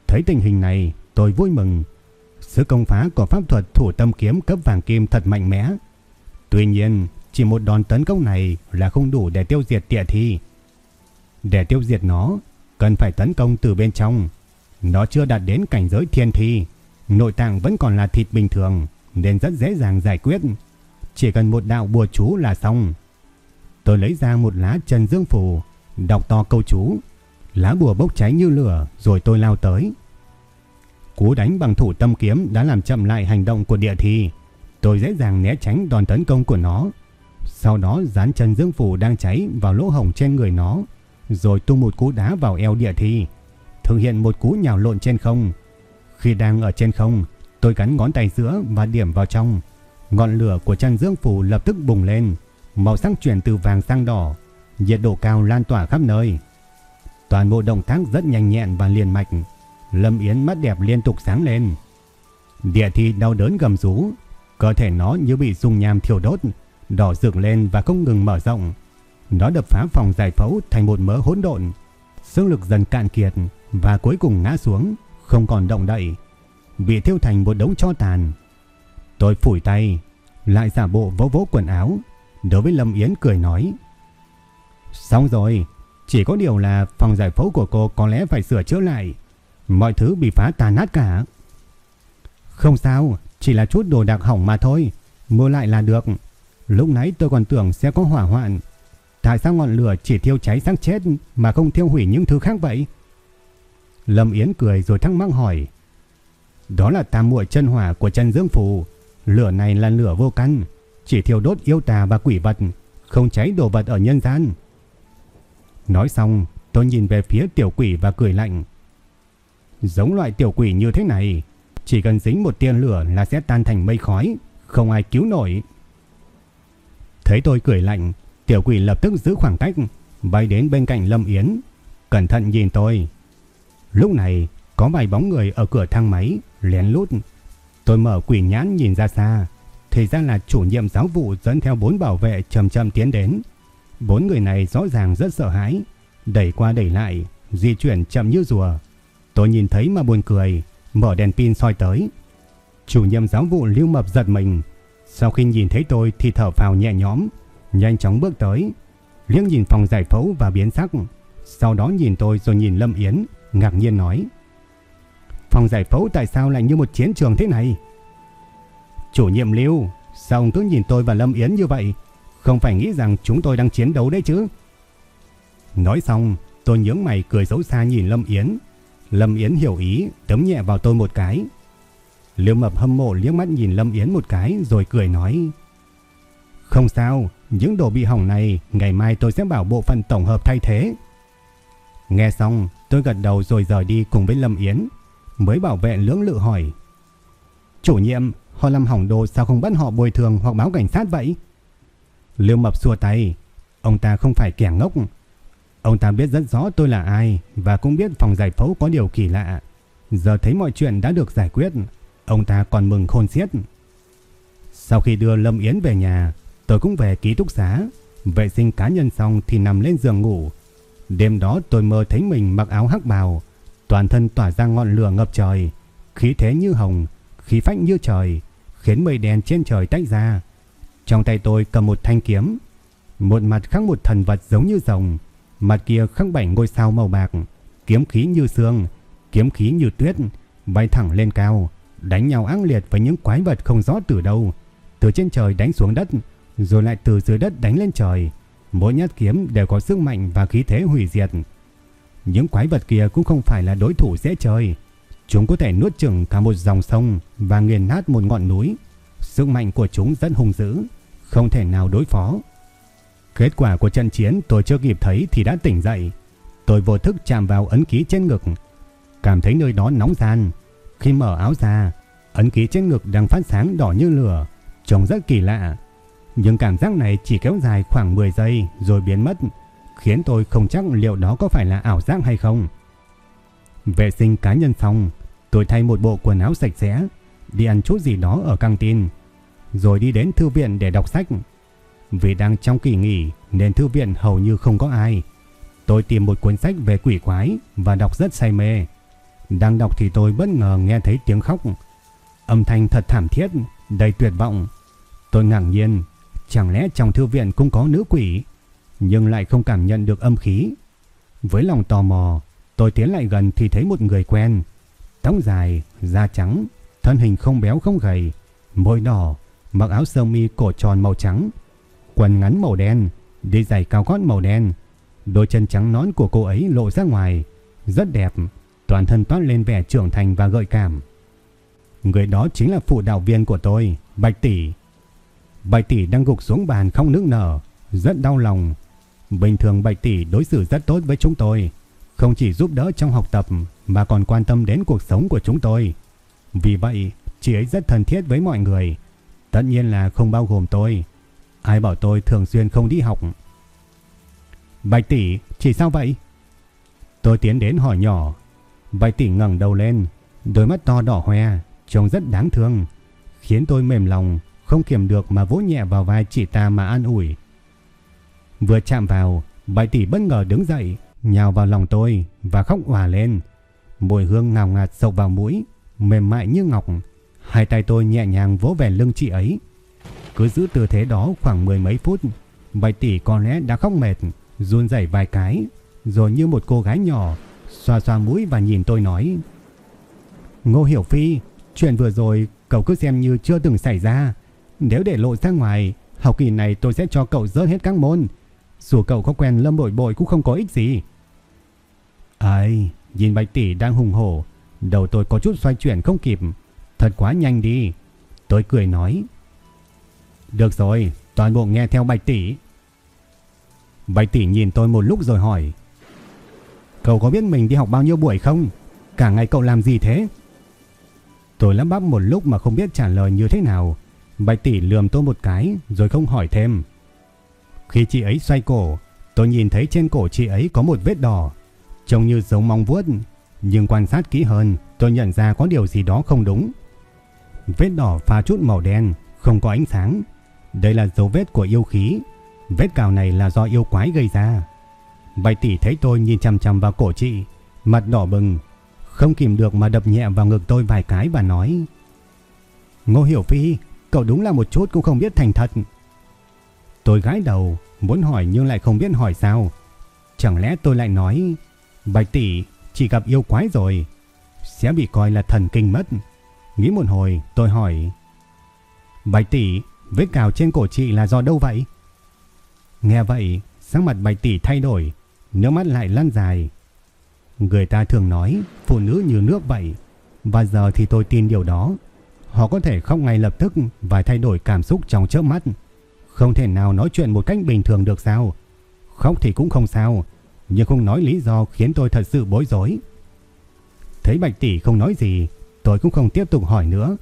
Speaker 1: Thấy tình hình này, tôi vui mừng. Sự công phá của pháp thuật thủ tâm kiếm cấp vàng kim thật mạnh mẽ. Tuy nhiên, chỉ một đòn tấn công này là không đủ để tiêu diệt địa thi. Để tiêu diệt nó, cần phải tấn công từ bên trong. Nó chưa đạt đến cảnh giới thiên thi, nội tạng vẫn còn là thịt bình thường, nên rất dễ dàng giải quyết. Chỉ cần một đạo bùa chú là xong. Tôi lấy ra một lá trần dương phù, đọc to câu chú. Lá bùa bốc cháy như lửa rồi tôi lao tới. Cú đánh bằng thủ tâm kiếm đã làm chậm lại hành động của địa thi. Tôi dễ dàng né tránh đòn tấn công của nó. Sau đó dán chân dương phủ đang cháy vào lỗ hổng trên người nó, rồi tung một cú đá vào eo địa thi, thực hiện một cú nhào lộn trên không. Khi đang ở trên không, tôi cắn ngón tay giữa và điểm vào trong. Ngọn lửa của chân dương phủ lập tức bùng lên, màu sắc chuyển từ vàng sang đỏ, nhiệt độ cao lan tỏa khắp nơi. Toàn bộ động tác rất nhanh nhẹn và liền mạch. Lâm Yến mắt đẹp liên tục sáng lên. Địa thi đau đớn gầm rú, cơ thể nó như bị dung nham thiêu đốt, đỏ rực lên và không ngừng mở rộng. Nó đập phá phòng giải phẫu thành một mớ hỗn độn. Sức lực dần cạn kiệt và cuối cùng ngã xuống, không còn động đậy, bị thiêu thành một đống cho tàn. Tôi phủi tay, lại giả bộ vỗ vỗ quần áo, đối với Lâm Yến cười nói: "Xong rồi, chỉ có điều là phòng giải phẫu của cô có lẽ phải sửa chữa lại, mọi thứ bị phá tàn nát cả." "Không sao, chỉ là chút đồ đạc hỏng mà thôi, mua lại là được." Lúc nãy tôi còn tưởng sẽ có hỏa hoạn. Tại sao ngọn lửa chỉ thiêu cháy xác chết mà không thiêu hủy những thứ khác vậy? Lâm Yến cười rồi thắc mắc hỏi. Đó là tam muội chân hỏa của chân dương phù. Lửa này là lửa vô căn, chỉ thiêu đốt yêu tà và quỷ vật, không cháy đồ vật ở nhân gian. Nói xong, tôi nhìn về phía tiểu quỷ và cười lạnh. Giống loại tiểu quỷ như thế này, chỉ cần dính một tia lửa là sẽ tan thành mây khói, không ai cứu nổi. Thấy tôi cười lạnh, tiểu quỷ lập tức giữ khoảng cách, bay đến bên cạnh Lâm Yến, cẩn thận nhìn tôi. Lúc này, có vài bóng người ở cửa thang máy, lén lút. Tôi mở quỷ nhãn nhìn ra xa, thì ra là chủ nhiệm giáo vụ dẫn theo bốn bảo vệ chậm chậm tiến đến. Bốn người này rõ ràng rất sợ hãi, đẩy qua đẩy lại, di chuyển chậm như rùa. Tôi nhìn thấy mà buồn cười, mở đèn pin soi tới. Chủ nhiệm giáo vụ Lưu Mập giật mình, sau khi nhìn thấy tôi thì thở phào nhẹ nhõm, nhanh chóng bước tới, liếc nhìn phòng giải phẫu và biến sắc, sau đó nhìn tôi rồi nhìn Lâm Yến, ngạc nhiên nói: "Phòng giải phẫu tại sao lại như một chiến trường thế này?" "Chủ nhiệm Lưu, sao ông cứ nhìn tôi và Lâm Yến như vậy, không phải nghĩ rằng chúng tôi đang chiến đấu đấy chứ?" Nói xong, tôi nhướng mày cười xấu xa nhìn Lâm Yến. Lâm Yến hiểu ý, tấm nhẹ vào tôi một cái, Liêu Mập hâm mộ liếc mắt nhìn Lâm Yến một cái rồi cười nói. Không sao, những đồ bị hỏng này ngày mai tôi sẽ bảo bộ phận tổng hợp thay thế. Nghe xong, tôi gật đầu rồi rời đi cùng với Lâm Yến. Mới bảo vệ lưỡng lự hỏi. Chủ nhiệm, họ làm hỏng đồ sao không bắt họ bồi thường hoặc báo cảnh sát vậy? Liêu Mập xua tay. Ông ta không phải kẻ ngốc. Ông ta biết rất rõ tôi là ai và cũng biết phòng giải phẫu có điều kỳ lạ. Giờ thấy mọi chuyện đã được giải quyết, Ông ta còn mừng khôn xiết. Sau khi đưa Lâm Yến về nhà, tôi cũng về ký túc xá. Vệ sinh cá nhân xong thì nằm lên giường ngủ. Đêm đó tôi mơ thấy mình mặc áo hắc bào, toàn thân tỏa ra ngọn lửa ngập trời. khí thế như hồng, khí phách như trời, khiến mây đen trên trời tách ra. Trong tay tôi cầm một thanh kiếm, một mặt khắc một thần vật giống như rồng, mặt kia khắc bảy ngôi sao màu bạc, kiếm khí như xương, kiếm khí như tuyết, bay thẳng lên cao, đánh nhau ác liệt với những quái vật không rõ từ đâu, từ trên trời đánh xuống đất, rồi lại từ dưới đất đánh lên trời. Mỗi nhát kiếm đều có sức mạnh và khí thế hủy diệt. Những quái vật kia cũng không phải là đối thủ dễ chơi. Chúng có thể nuốt chửng cả một dòng sông và nghiền nát một ngọn núi. Sức mạnh của chúng rất hung dữ, không thể nào đối phó. Kết quả của trận chiến tôi chưa kịp thấy thì đã tỉnh dậy. Tôi vô thức chạm vào ấn ký trên ngực, cảm thấy nơi đó nóng gian. Khi mở áo ra, ấn ký trên ngực đang phát sáng đỏ như lửa, trông rất kỳ lạ. Nhưng cảm giác này chỉ kéo dài khoảng 10 giây rồi biến mất, khiến tôi không chắc liệu đó có phải là ảo giác hay không. Vệ sinh cá nhân xong, tôi thay một bộ quần áo sạch sẽ, đi ăn chút gì đó ở căng tin, rồi đi đến thư viện để đọc sách. Vì đang trong kỳ nghỉ nên thư viện hầu như không có ai. Tôi tìm một cuốn sách về quỷ quái và đọc rất say mê. Đang đọc thì tôi bất ngờ nghe thấy tiếng khóc. Âm thanh thật thảm thiết, đầy tuyệt vọng. Tôi ngạc nhiên, chẳng lẽ trong thư viện cũng có nữ quỷ, nhưng lại không cảm nhận được âm khí. Với lòng tò mò, tôi tiến lại gần thì thấy một người quen. Tóc dài, da trắng, thân hình không béo không gầy, môi đỏ, mặc áo sơ mi cổ tròn màu trắng, quần ngắn màu đen, đi giày cao gót màu đen. Đôi chân trắng nón của cô ấy lộ ra ngoài, rất đẹp, toàn thân toát lên vẻ trưởng thành và gợi cảm. Người đó chính là phụ đạo viên của tôi, Bạch Tỷ. Bạch Tỷ đang gục xuống bàn không nước nở, rất đau lòng. Bình thường Bạch Tỷ đối xử rất tốt với chúng tôi, không chỉ giúp đỡ trong học tập mà còn quan tâm đến cuộc sống của chúng tôi. Vì vậy, chị ấy rất thân thiết với mọi người, tất nhiên là không bao gồm tôi. Ai bảo tôi thường xuyên không đi học. Bạch Tỷ, chỉ sao vậy? Tôi tiến đến hỏi nhỏ. Bạch Tỷ ngẩng đầu lên, đôi mắt to đỏ hoe, trông rất đáng thương, khiến tôi mềm lòng, không kiểm được mà vỗ nhẹ vào vai chị ta mà an ủi. Vừa chạm vào, bảy Tỷ bất ngờ đứng dậy, nhào vào lòng tôi và khóc òa lên. Mùi hương ngào ngạt sộc vào mũi, mềm mại như ngọc. Hai tay tôi nhẹ nhàng vỗ về lưng chị ấy. Cứ giữ tư thế đó khoảng mười mấy phút, bảy Tỷ có lẽ đã khóc mệt, run rẩy vài cái, rồi như một cô gái nhỏ, xoa xoa mũi và nhìn tôi nói. Ngô Hiểu Phi, chuyện vừa rồi cậu cứ xem như chưa từng xảy ra. Nếu để lộ ra ngoài, học kỳ này tôi sẽ cho cậu rớt hết các môn. Dù cậu có quen lâm bội bội cũng không có ích gì. Ây, nhìn Bạch Tỷ đang hùng hổ, đầu tôi có chút xoay chuyển không kịp. Thật quá nhanh đi. Tôi cười nói. Được rồi, toàn bộ nghe theo Bạch Tỷ. Bạch Tỷ nhìn tôi một lúc rồi hỏi. Cậu có biết mình đi học bao nhiêu buổi không? Cả ngày cậu làm gì thế? Tôi lắp bắp một lúc mà không biết trả lời như thế nào. Bạch Tỷ lườm tôi một cái rồi không hỏi thêm. Khi chị ấy xoay cổ, tôi nhìn thấy trên cổ chị ấy có một vết đỏ, trông như giống mong vuốt, nhưng quan sát kỹ hơn, tôi nhận ra có điều gì đó không đúng. Vết đỏ pha chút màu đen, không có ánh sáng. Đây là dấu vết của yêu khí. Vết cào này là do yêu quái gây ra. Bạch tỷ thấy tôi nhìn chằm chằm vào cổ chị, mặt đỏ bừng, không kìm được mà đập nhẹ vào ngực tôi vài cái và nói: "Ngô Hiểu Phi, cậu đúng là một chút cũng không biết thành thật." Tôi gãi đầu, muốn hỏi nhưng lại không biết hỏi sao. Chẳng lẽ tôi lại nói: "Bạch tỷ, chỉ gặp yêu quái rồi, sẽ bị coi là thần kinh mất." Nghĩ một hồi, tôi hỏi: "Bạch tỷ, vết cào trên cổ chị là do đâu vậy?" Nghe vậy, sắc mặt Bạch tỷ thay đổi, nước mắt lại lăn dài. Người ta thường nói phụ nữ như nước vậy, và giờ thì tôi tin điều đó. Họ có thể không ngay lập tức và thay đổi cảm xúc trong chớp mắt. Không thể nào nói chuyện một cách bình thường được sao? Khóc thì cũng không sao, nhưng không nói lý do khiến tôi thật sự bối rối. Thấy Bạch tỷ không nói gì, tôi cũng không tiếp tục hỏi nữa.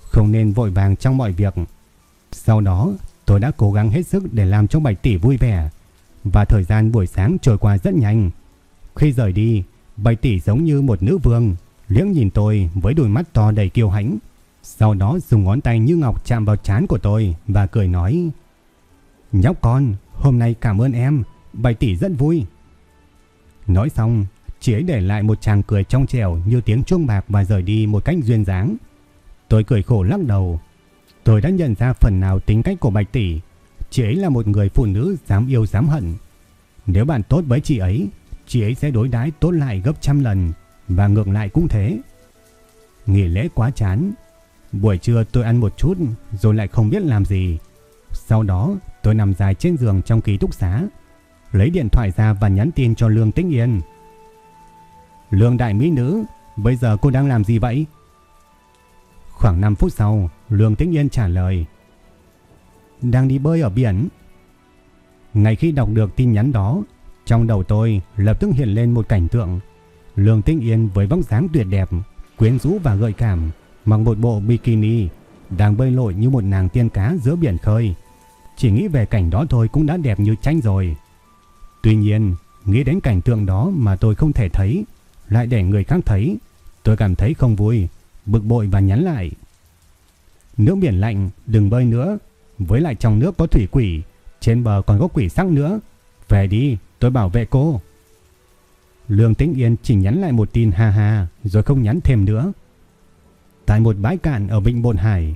Speaker 1: Không nên vội vàng trong mọi việc. Sau đó, tôi đã cố gắng hết sức để làm cho Bạch tỷ vui vẻ và thời gian buổi sáng trôi qua rất nhanh. Khi rời đi, Bạch tỷ giống như một nữ vương, liếc nhìn tôi với đôi mắt to đầy kiêu hãnh. Sau đó dùng ngón tay như ngọc chạm vào trán của tôi và cười nói: "Nhóc con, hôm nay cảm ơn em, Bạch tỷ rất vui." Nói xong, Chị ấy để lại một chàng cười trong trẻo như tiếng chuông bạc và rời đi một cách duyên dáng. Tôi cười khổ lắc đầu. Tôi đã nhận ra phần nào tính cách của Bạch Tỷ. Chị ấy là một người phụ nữ dám yêu dám hận. Nếu bạn tốt với chị ấy, chị ấy sẽ đối đãi tốt lại gấp trăm lần và ngược lại cũng thế. Nghỉ lễ quá chán. Buổi trưa tôi ăn một chút rồi lại không biết làm gì. Sau đó tôi nằm dài trên giường trong ký túc xá. Lấy điện thoại ra và nhắn tin cho Lương Tĩnh Yên. Lương đại mỹ nữ, bây giờ cô đang làm gì vậy? Khoảng 5 phút sau, Lương Tĩnh Yên trả lời. Đang đi bơi ở biển. Ngay khi đọc được tin nhắn đó, trong đầu tôi lập tức hiện lên một cảnh tượng. Lương Tĩnh Yên với vóc dáng tuyệt đẹp, quyến rũ và gợi cảm, mặc một bộ bikini, đang bơi lội như một nàng tiên cá giữa biển khơi. Chỉ nghĩ về cảnh đó thôi cũng đã đẹp như tranh rồi. Tuy nhiên, nghĩ đến cảnh tượng đó mà tôi không thể thấy, lại để người khác thấy, tôi cảm thấy không vui, bực bội và nhắn lại. Nước biển lạnh, đừng bơi nữa, với lại trong nước có thủy quỷ, trên bờ còn có quỷ sắc nữa. Về đi, tôi bảo vệ cô. Lương Tĩnh Yên chỉ nhắn lại một tin ha ha, rồi không nhắn thêm nữa. Tại một bãi cạn ở Vịnh Bồn Hải,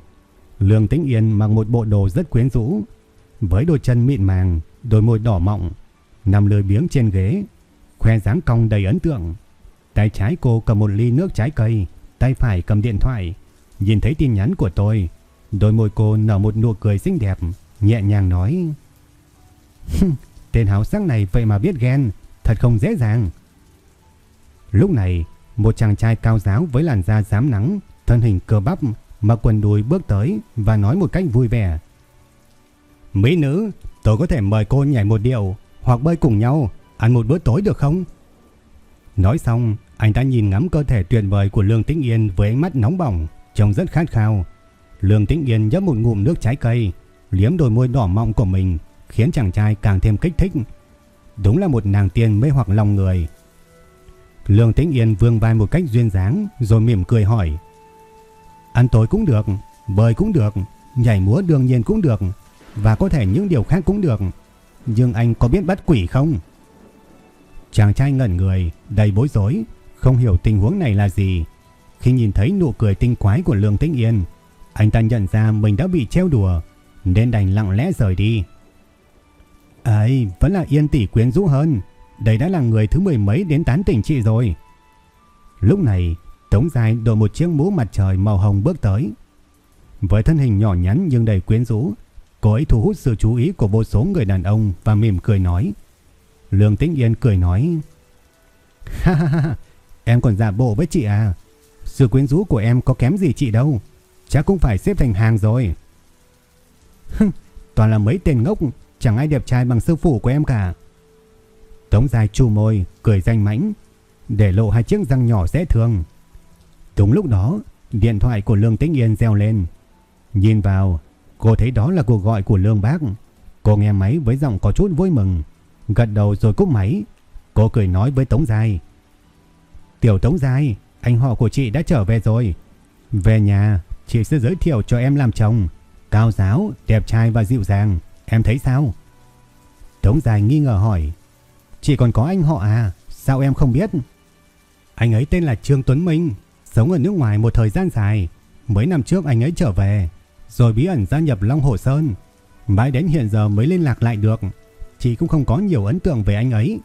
Speaker 1: Lương Tĩnh Yên mặc một bộ đồ rất quyến rũ, với đôi chân mịn màng, đôi môi đỏ mọng, nằm lười biếng trên ghế, khoe dáng cong đầy ấn tượng. Tay trái cô cầm một ly nước trái cây, tay phải cầm điện thoại. Nhìn thấy tin nhắn của tôi, đôi môi cô nở một nụ cười xinh đẹp, nhẹ nhàng nói: "Tên háo sắc này vậy mà biết ghen, thật không dễ dàng." Lúc này, một chàng trai cao giáo với làn da dám nắng, thân hình cơ bắp, mà quần đùi bước tới và nói một cách vui vẻ: "Mỹ nữ, tôi có thể mời cô nhảy một điệu hoặc bơi cùng nhau, ăn một bữa tối được không?" Nói xong, anh ta nhìn ngắm cơ thể tuyệt vời của Lương Tĩnh Yên với ánh mắt nóng bỏng, trông rất khát khao. Lương Tĩnh Yên nhấp một ngụm nước trái cây, liếm đôi môi đỏ mọng của mình, khiến chàng trai càng thêm kích thích. Đúng là một nàng tiên mê hoặc lòng người. Lương Tĩnh Yên vương vai một cách duyên dáng rồi mỉm cười hỏi. Ăn tối cũng được, bơi cũng được, nhảy múa đương nhiên cũng được, và có thể những điều khác cũng được. Nhưng anh có biết bắt quỷ không? Chàng trai ngẩn người, đầy bối rối, không hiểu tình huống này là gì. Khi nhìn thấy nụ cười tinh quái của Lương Tĩnh Yên, anh ta nhận ra mình đã bị treo đùa, nên đành lặng lẽ rời đi. Ấy, vẫn là Yên tỷ quyến rũ hơn. Đây đã là người thứ mười mấy đến tán tỉnh chị rồi. Lúc này, Tống Dài đội một chiếc mũ mặt trời màu hồng bước tới. Với thân hình nhỏ nhắn nhưng đầy quyến rũ, cô ấy thu hút sự chú ý của vô số người đàn ông và mỉm cười nói. Lương Tĩnh Yên cười nói. Ha ha ha, em còn giả bộ với chị à. Sự quyến rũ của em có kém gì chị đâu. Chắc cũng phải xếp thành hàng rồi. Toàn là mấy tên ngốc, chẳng ai đẹp trai bằng sư phụ của em cả. Tống dài chu môi, cười danh mãnh, để lộ hai chiếc răng nhỏ dễ thương. Đúng lúc đó, điện thoại của Lương Tĩnh Yên reo lên. Nhìn vào, cô thấy đó là cuộc gọi của Lương Bác. Cô nghe máy với giọng có chút vui mừng, gật đầu rồi cúp máy. Cô cười nói với Tống Dài. Tiểu Tống Dài, anh họ của chị đã trở về rồi. Về nhà, chị sẽ giới thiệu cho em làm chồng. Cao giáo, đẹp trai và dịu dàng. Em thấy sao? Tống Dài nghi ngờ hỏi. Chị còn có anh họ à? Sao em không biết? Anh ấy tên là Trương Tuấn Minh, sống ở nước ngoài một thời gian dài. Mấy năm trước anh ấy trở về, rồi bí ẩn gia nhập Long Hồ Sơn. Mãi đến hiện giờ mới liên lạc lại được. Chị cũng không có nhiều ấn tượng về anh ấy.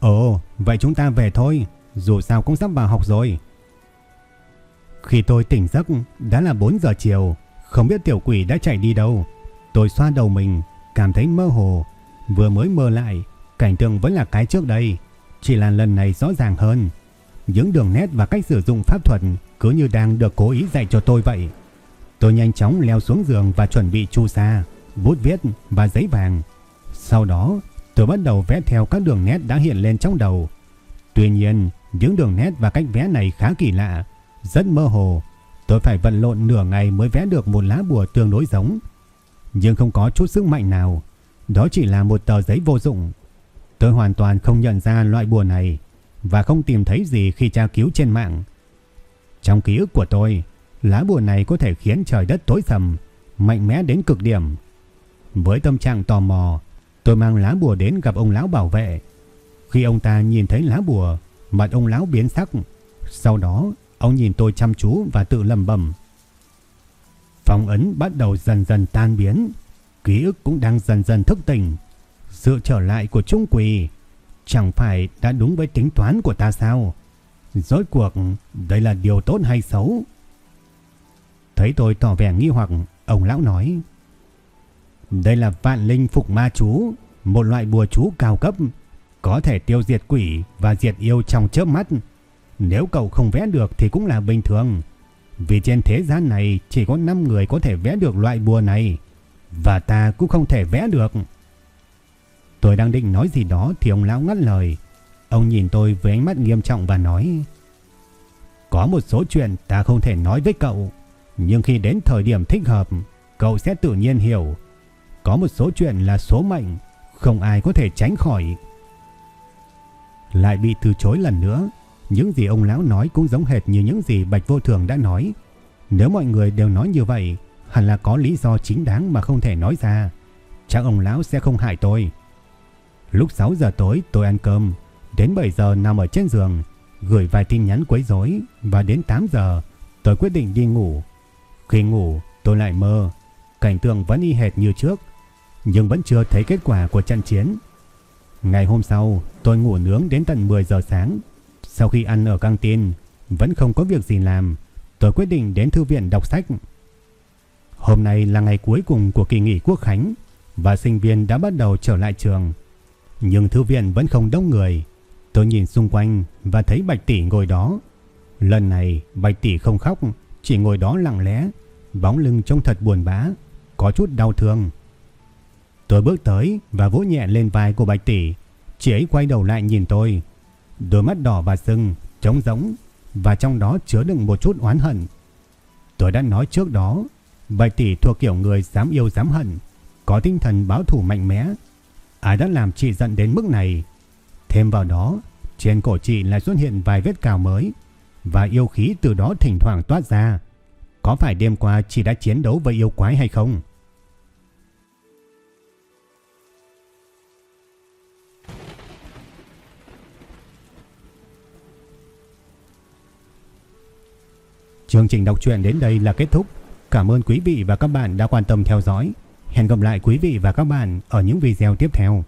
Speaker 1: Ồ, vậy chúng ta về thôi, dù sao cũng sắp vào học rồi. Khi tôi tỉnh giấc, đã là 4 giờ chiều, không biết tiểu quỷ đã chạy đi đâu. Tôi xoa đầu mình, cảm thấy mơ hồ. Vừa mới mơ lại, cảnh tượng vẫn là cái trước đây, chỉ là lần này rõ ràng hơn. Những đường nét và cách sử dụng pháp thuật cứ như đang được cố ý dạy cho tôi vậy. Tôi nhanh chóng leo xuống giường và chuẩn bị chu sa, bút viết và giấy vàng. Sau đó, tôi bắt đầu vẽ theo các đường nét đã hiện lên trong đầu. Tuy nhiên, những đường nét và cách vẽ này khá kỳ lạ, rất mơ hồ. Tôi phải vận lộn nửa ngày mới vẽ được một lá bùa tương đối giống. Nhưng không có chút sức mạnh nào. Đó chỉ là một tờ giấy vô dụng. Tôi hoàn toàn không nhận ra loại bùa này và không tìm thấy gì khi tra cứu trên mạng. Trong ký ức của tôi, lá bùa này có thể khiến trời đất tối sầm, mạnh mẽ đến cực điểm. Với tâm trạng tò mò, tôi mang lá bùa đến gặp ông lão bảo vệ. Khi ông ta nhìn thấy lá bùa, mặt ông lão biến sắc. Sau đó, ông nhìn tôi chăm chú và tự lầm bầm. Phong ấn bắt đầu dần dần tan biến, ký ức cũng đang dần dần thức tỉnh. Sự trở lại của Trung Quỳ chẳng phải đã đúng với tính toán của ta sao? Rốt cuộc đây là điều tốt hay xấu? Thấy tôi tỏ vẻ nghi hoặc, ông lão nói. Đây là vạn linh phục ma chú, một loại bùa chú cao cấp, có thể tiêu diệt quỷ và diệt yêu trong chớp mắt. Nếu cậu không vẽ được thì cũng là bình thường. Vì trên thế gian này chỉ có 5 người có thể vẽ được loại bùa này. Và ta cũng không thể vẽ được. Tôi đang định nói gì đó thì ông lão ngắt lời. Ông nhìn tôi với ánh mắt nghiêm trọng và nói, Có một số chuyện ta không thể nói với cậu, Nhưng khi đến thời điểm thích hợp, Cậu sẽ tự nhiên hiểu. Có một số chuyện là số mệnh, Không ai có thể tránh khỏi. Lại bị từ chối lần nữa, Những gì ông lão nói cũng giống hệt như những gì Bạch Vô Thường đã nói. Nếu mọi người đều nói như vậy, Hẳn là có lý do chính đáng mà không thể nói ra. Chắc ông lão sẽ không hại tôi. Lúc 6 giờ tối tôi ăn cơm Đến 7 giờ nằm ở trên giường, gửi vài tin nhắn quấy rối và đến 8 giờ tôi quyết định đi ngủ. Khi ngủ, tôi lại mơ, cảnh tượng vẫn y hệt như trước, nhưng vẫn chưa thấy kết quả của trận chiến. Ngày hôm sau, tôi ngủ nướng đến tận 10 giờ sáng. Sau khi ăn ở căng tin, vẫn không có việc gì làm, tôi quyết định đến thư viện đọc sách. Hôm nay là ngày cuối cùng của kỳ nghỉ quốc khánh và sinh viên đã bắt đầu trở lại trường. Nhưng thư viện vẫn không đông người. Tôi nhìn xung quanh và thấy Bạch Tỷ ngồi đó. Lần này Bạch Tỷ không khóc, chỉ ngồi đó lặng lẽ, bóng lưng trông thật buồn bã, có chút đau thương. Tôi bước tới và vỗ nhẹ lên vai của Bạch Tỷ, chị ấy quay đầu lại nhìn tôi. Đôi mắt đỏ và sưng, trống rỗng và trong đó chứa đựng một chút oán hận. Tôi đã nói trước đó, Bạch Tỷ thuộc kiểu người dám yêu dám hận, có tinh thần báo thủ mạnh mẽ. Ai đã làm chị giận đến mức này Thêm vào đó, trên cổ chị lại xuất hiện vài vết cào mới và yêu khí từ đó thỉnh thoảng toát ra. Có phải đêm qua chị đã chiến đấu với yêu quái hay không? Chương trình đọc truyện đến đây là kết thúc. Cảm ơn quý vị và các bạn đã quan tâm theo dõi. Hẹn gặp lại quý vị và các bạn ở những video tiếp theo.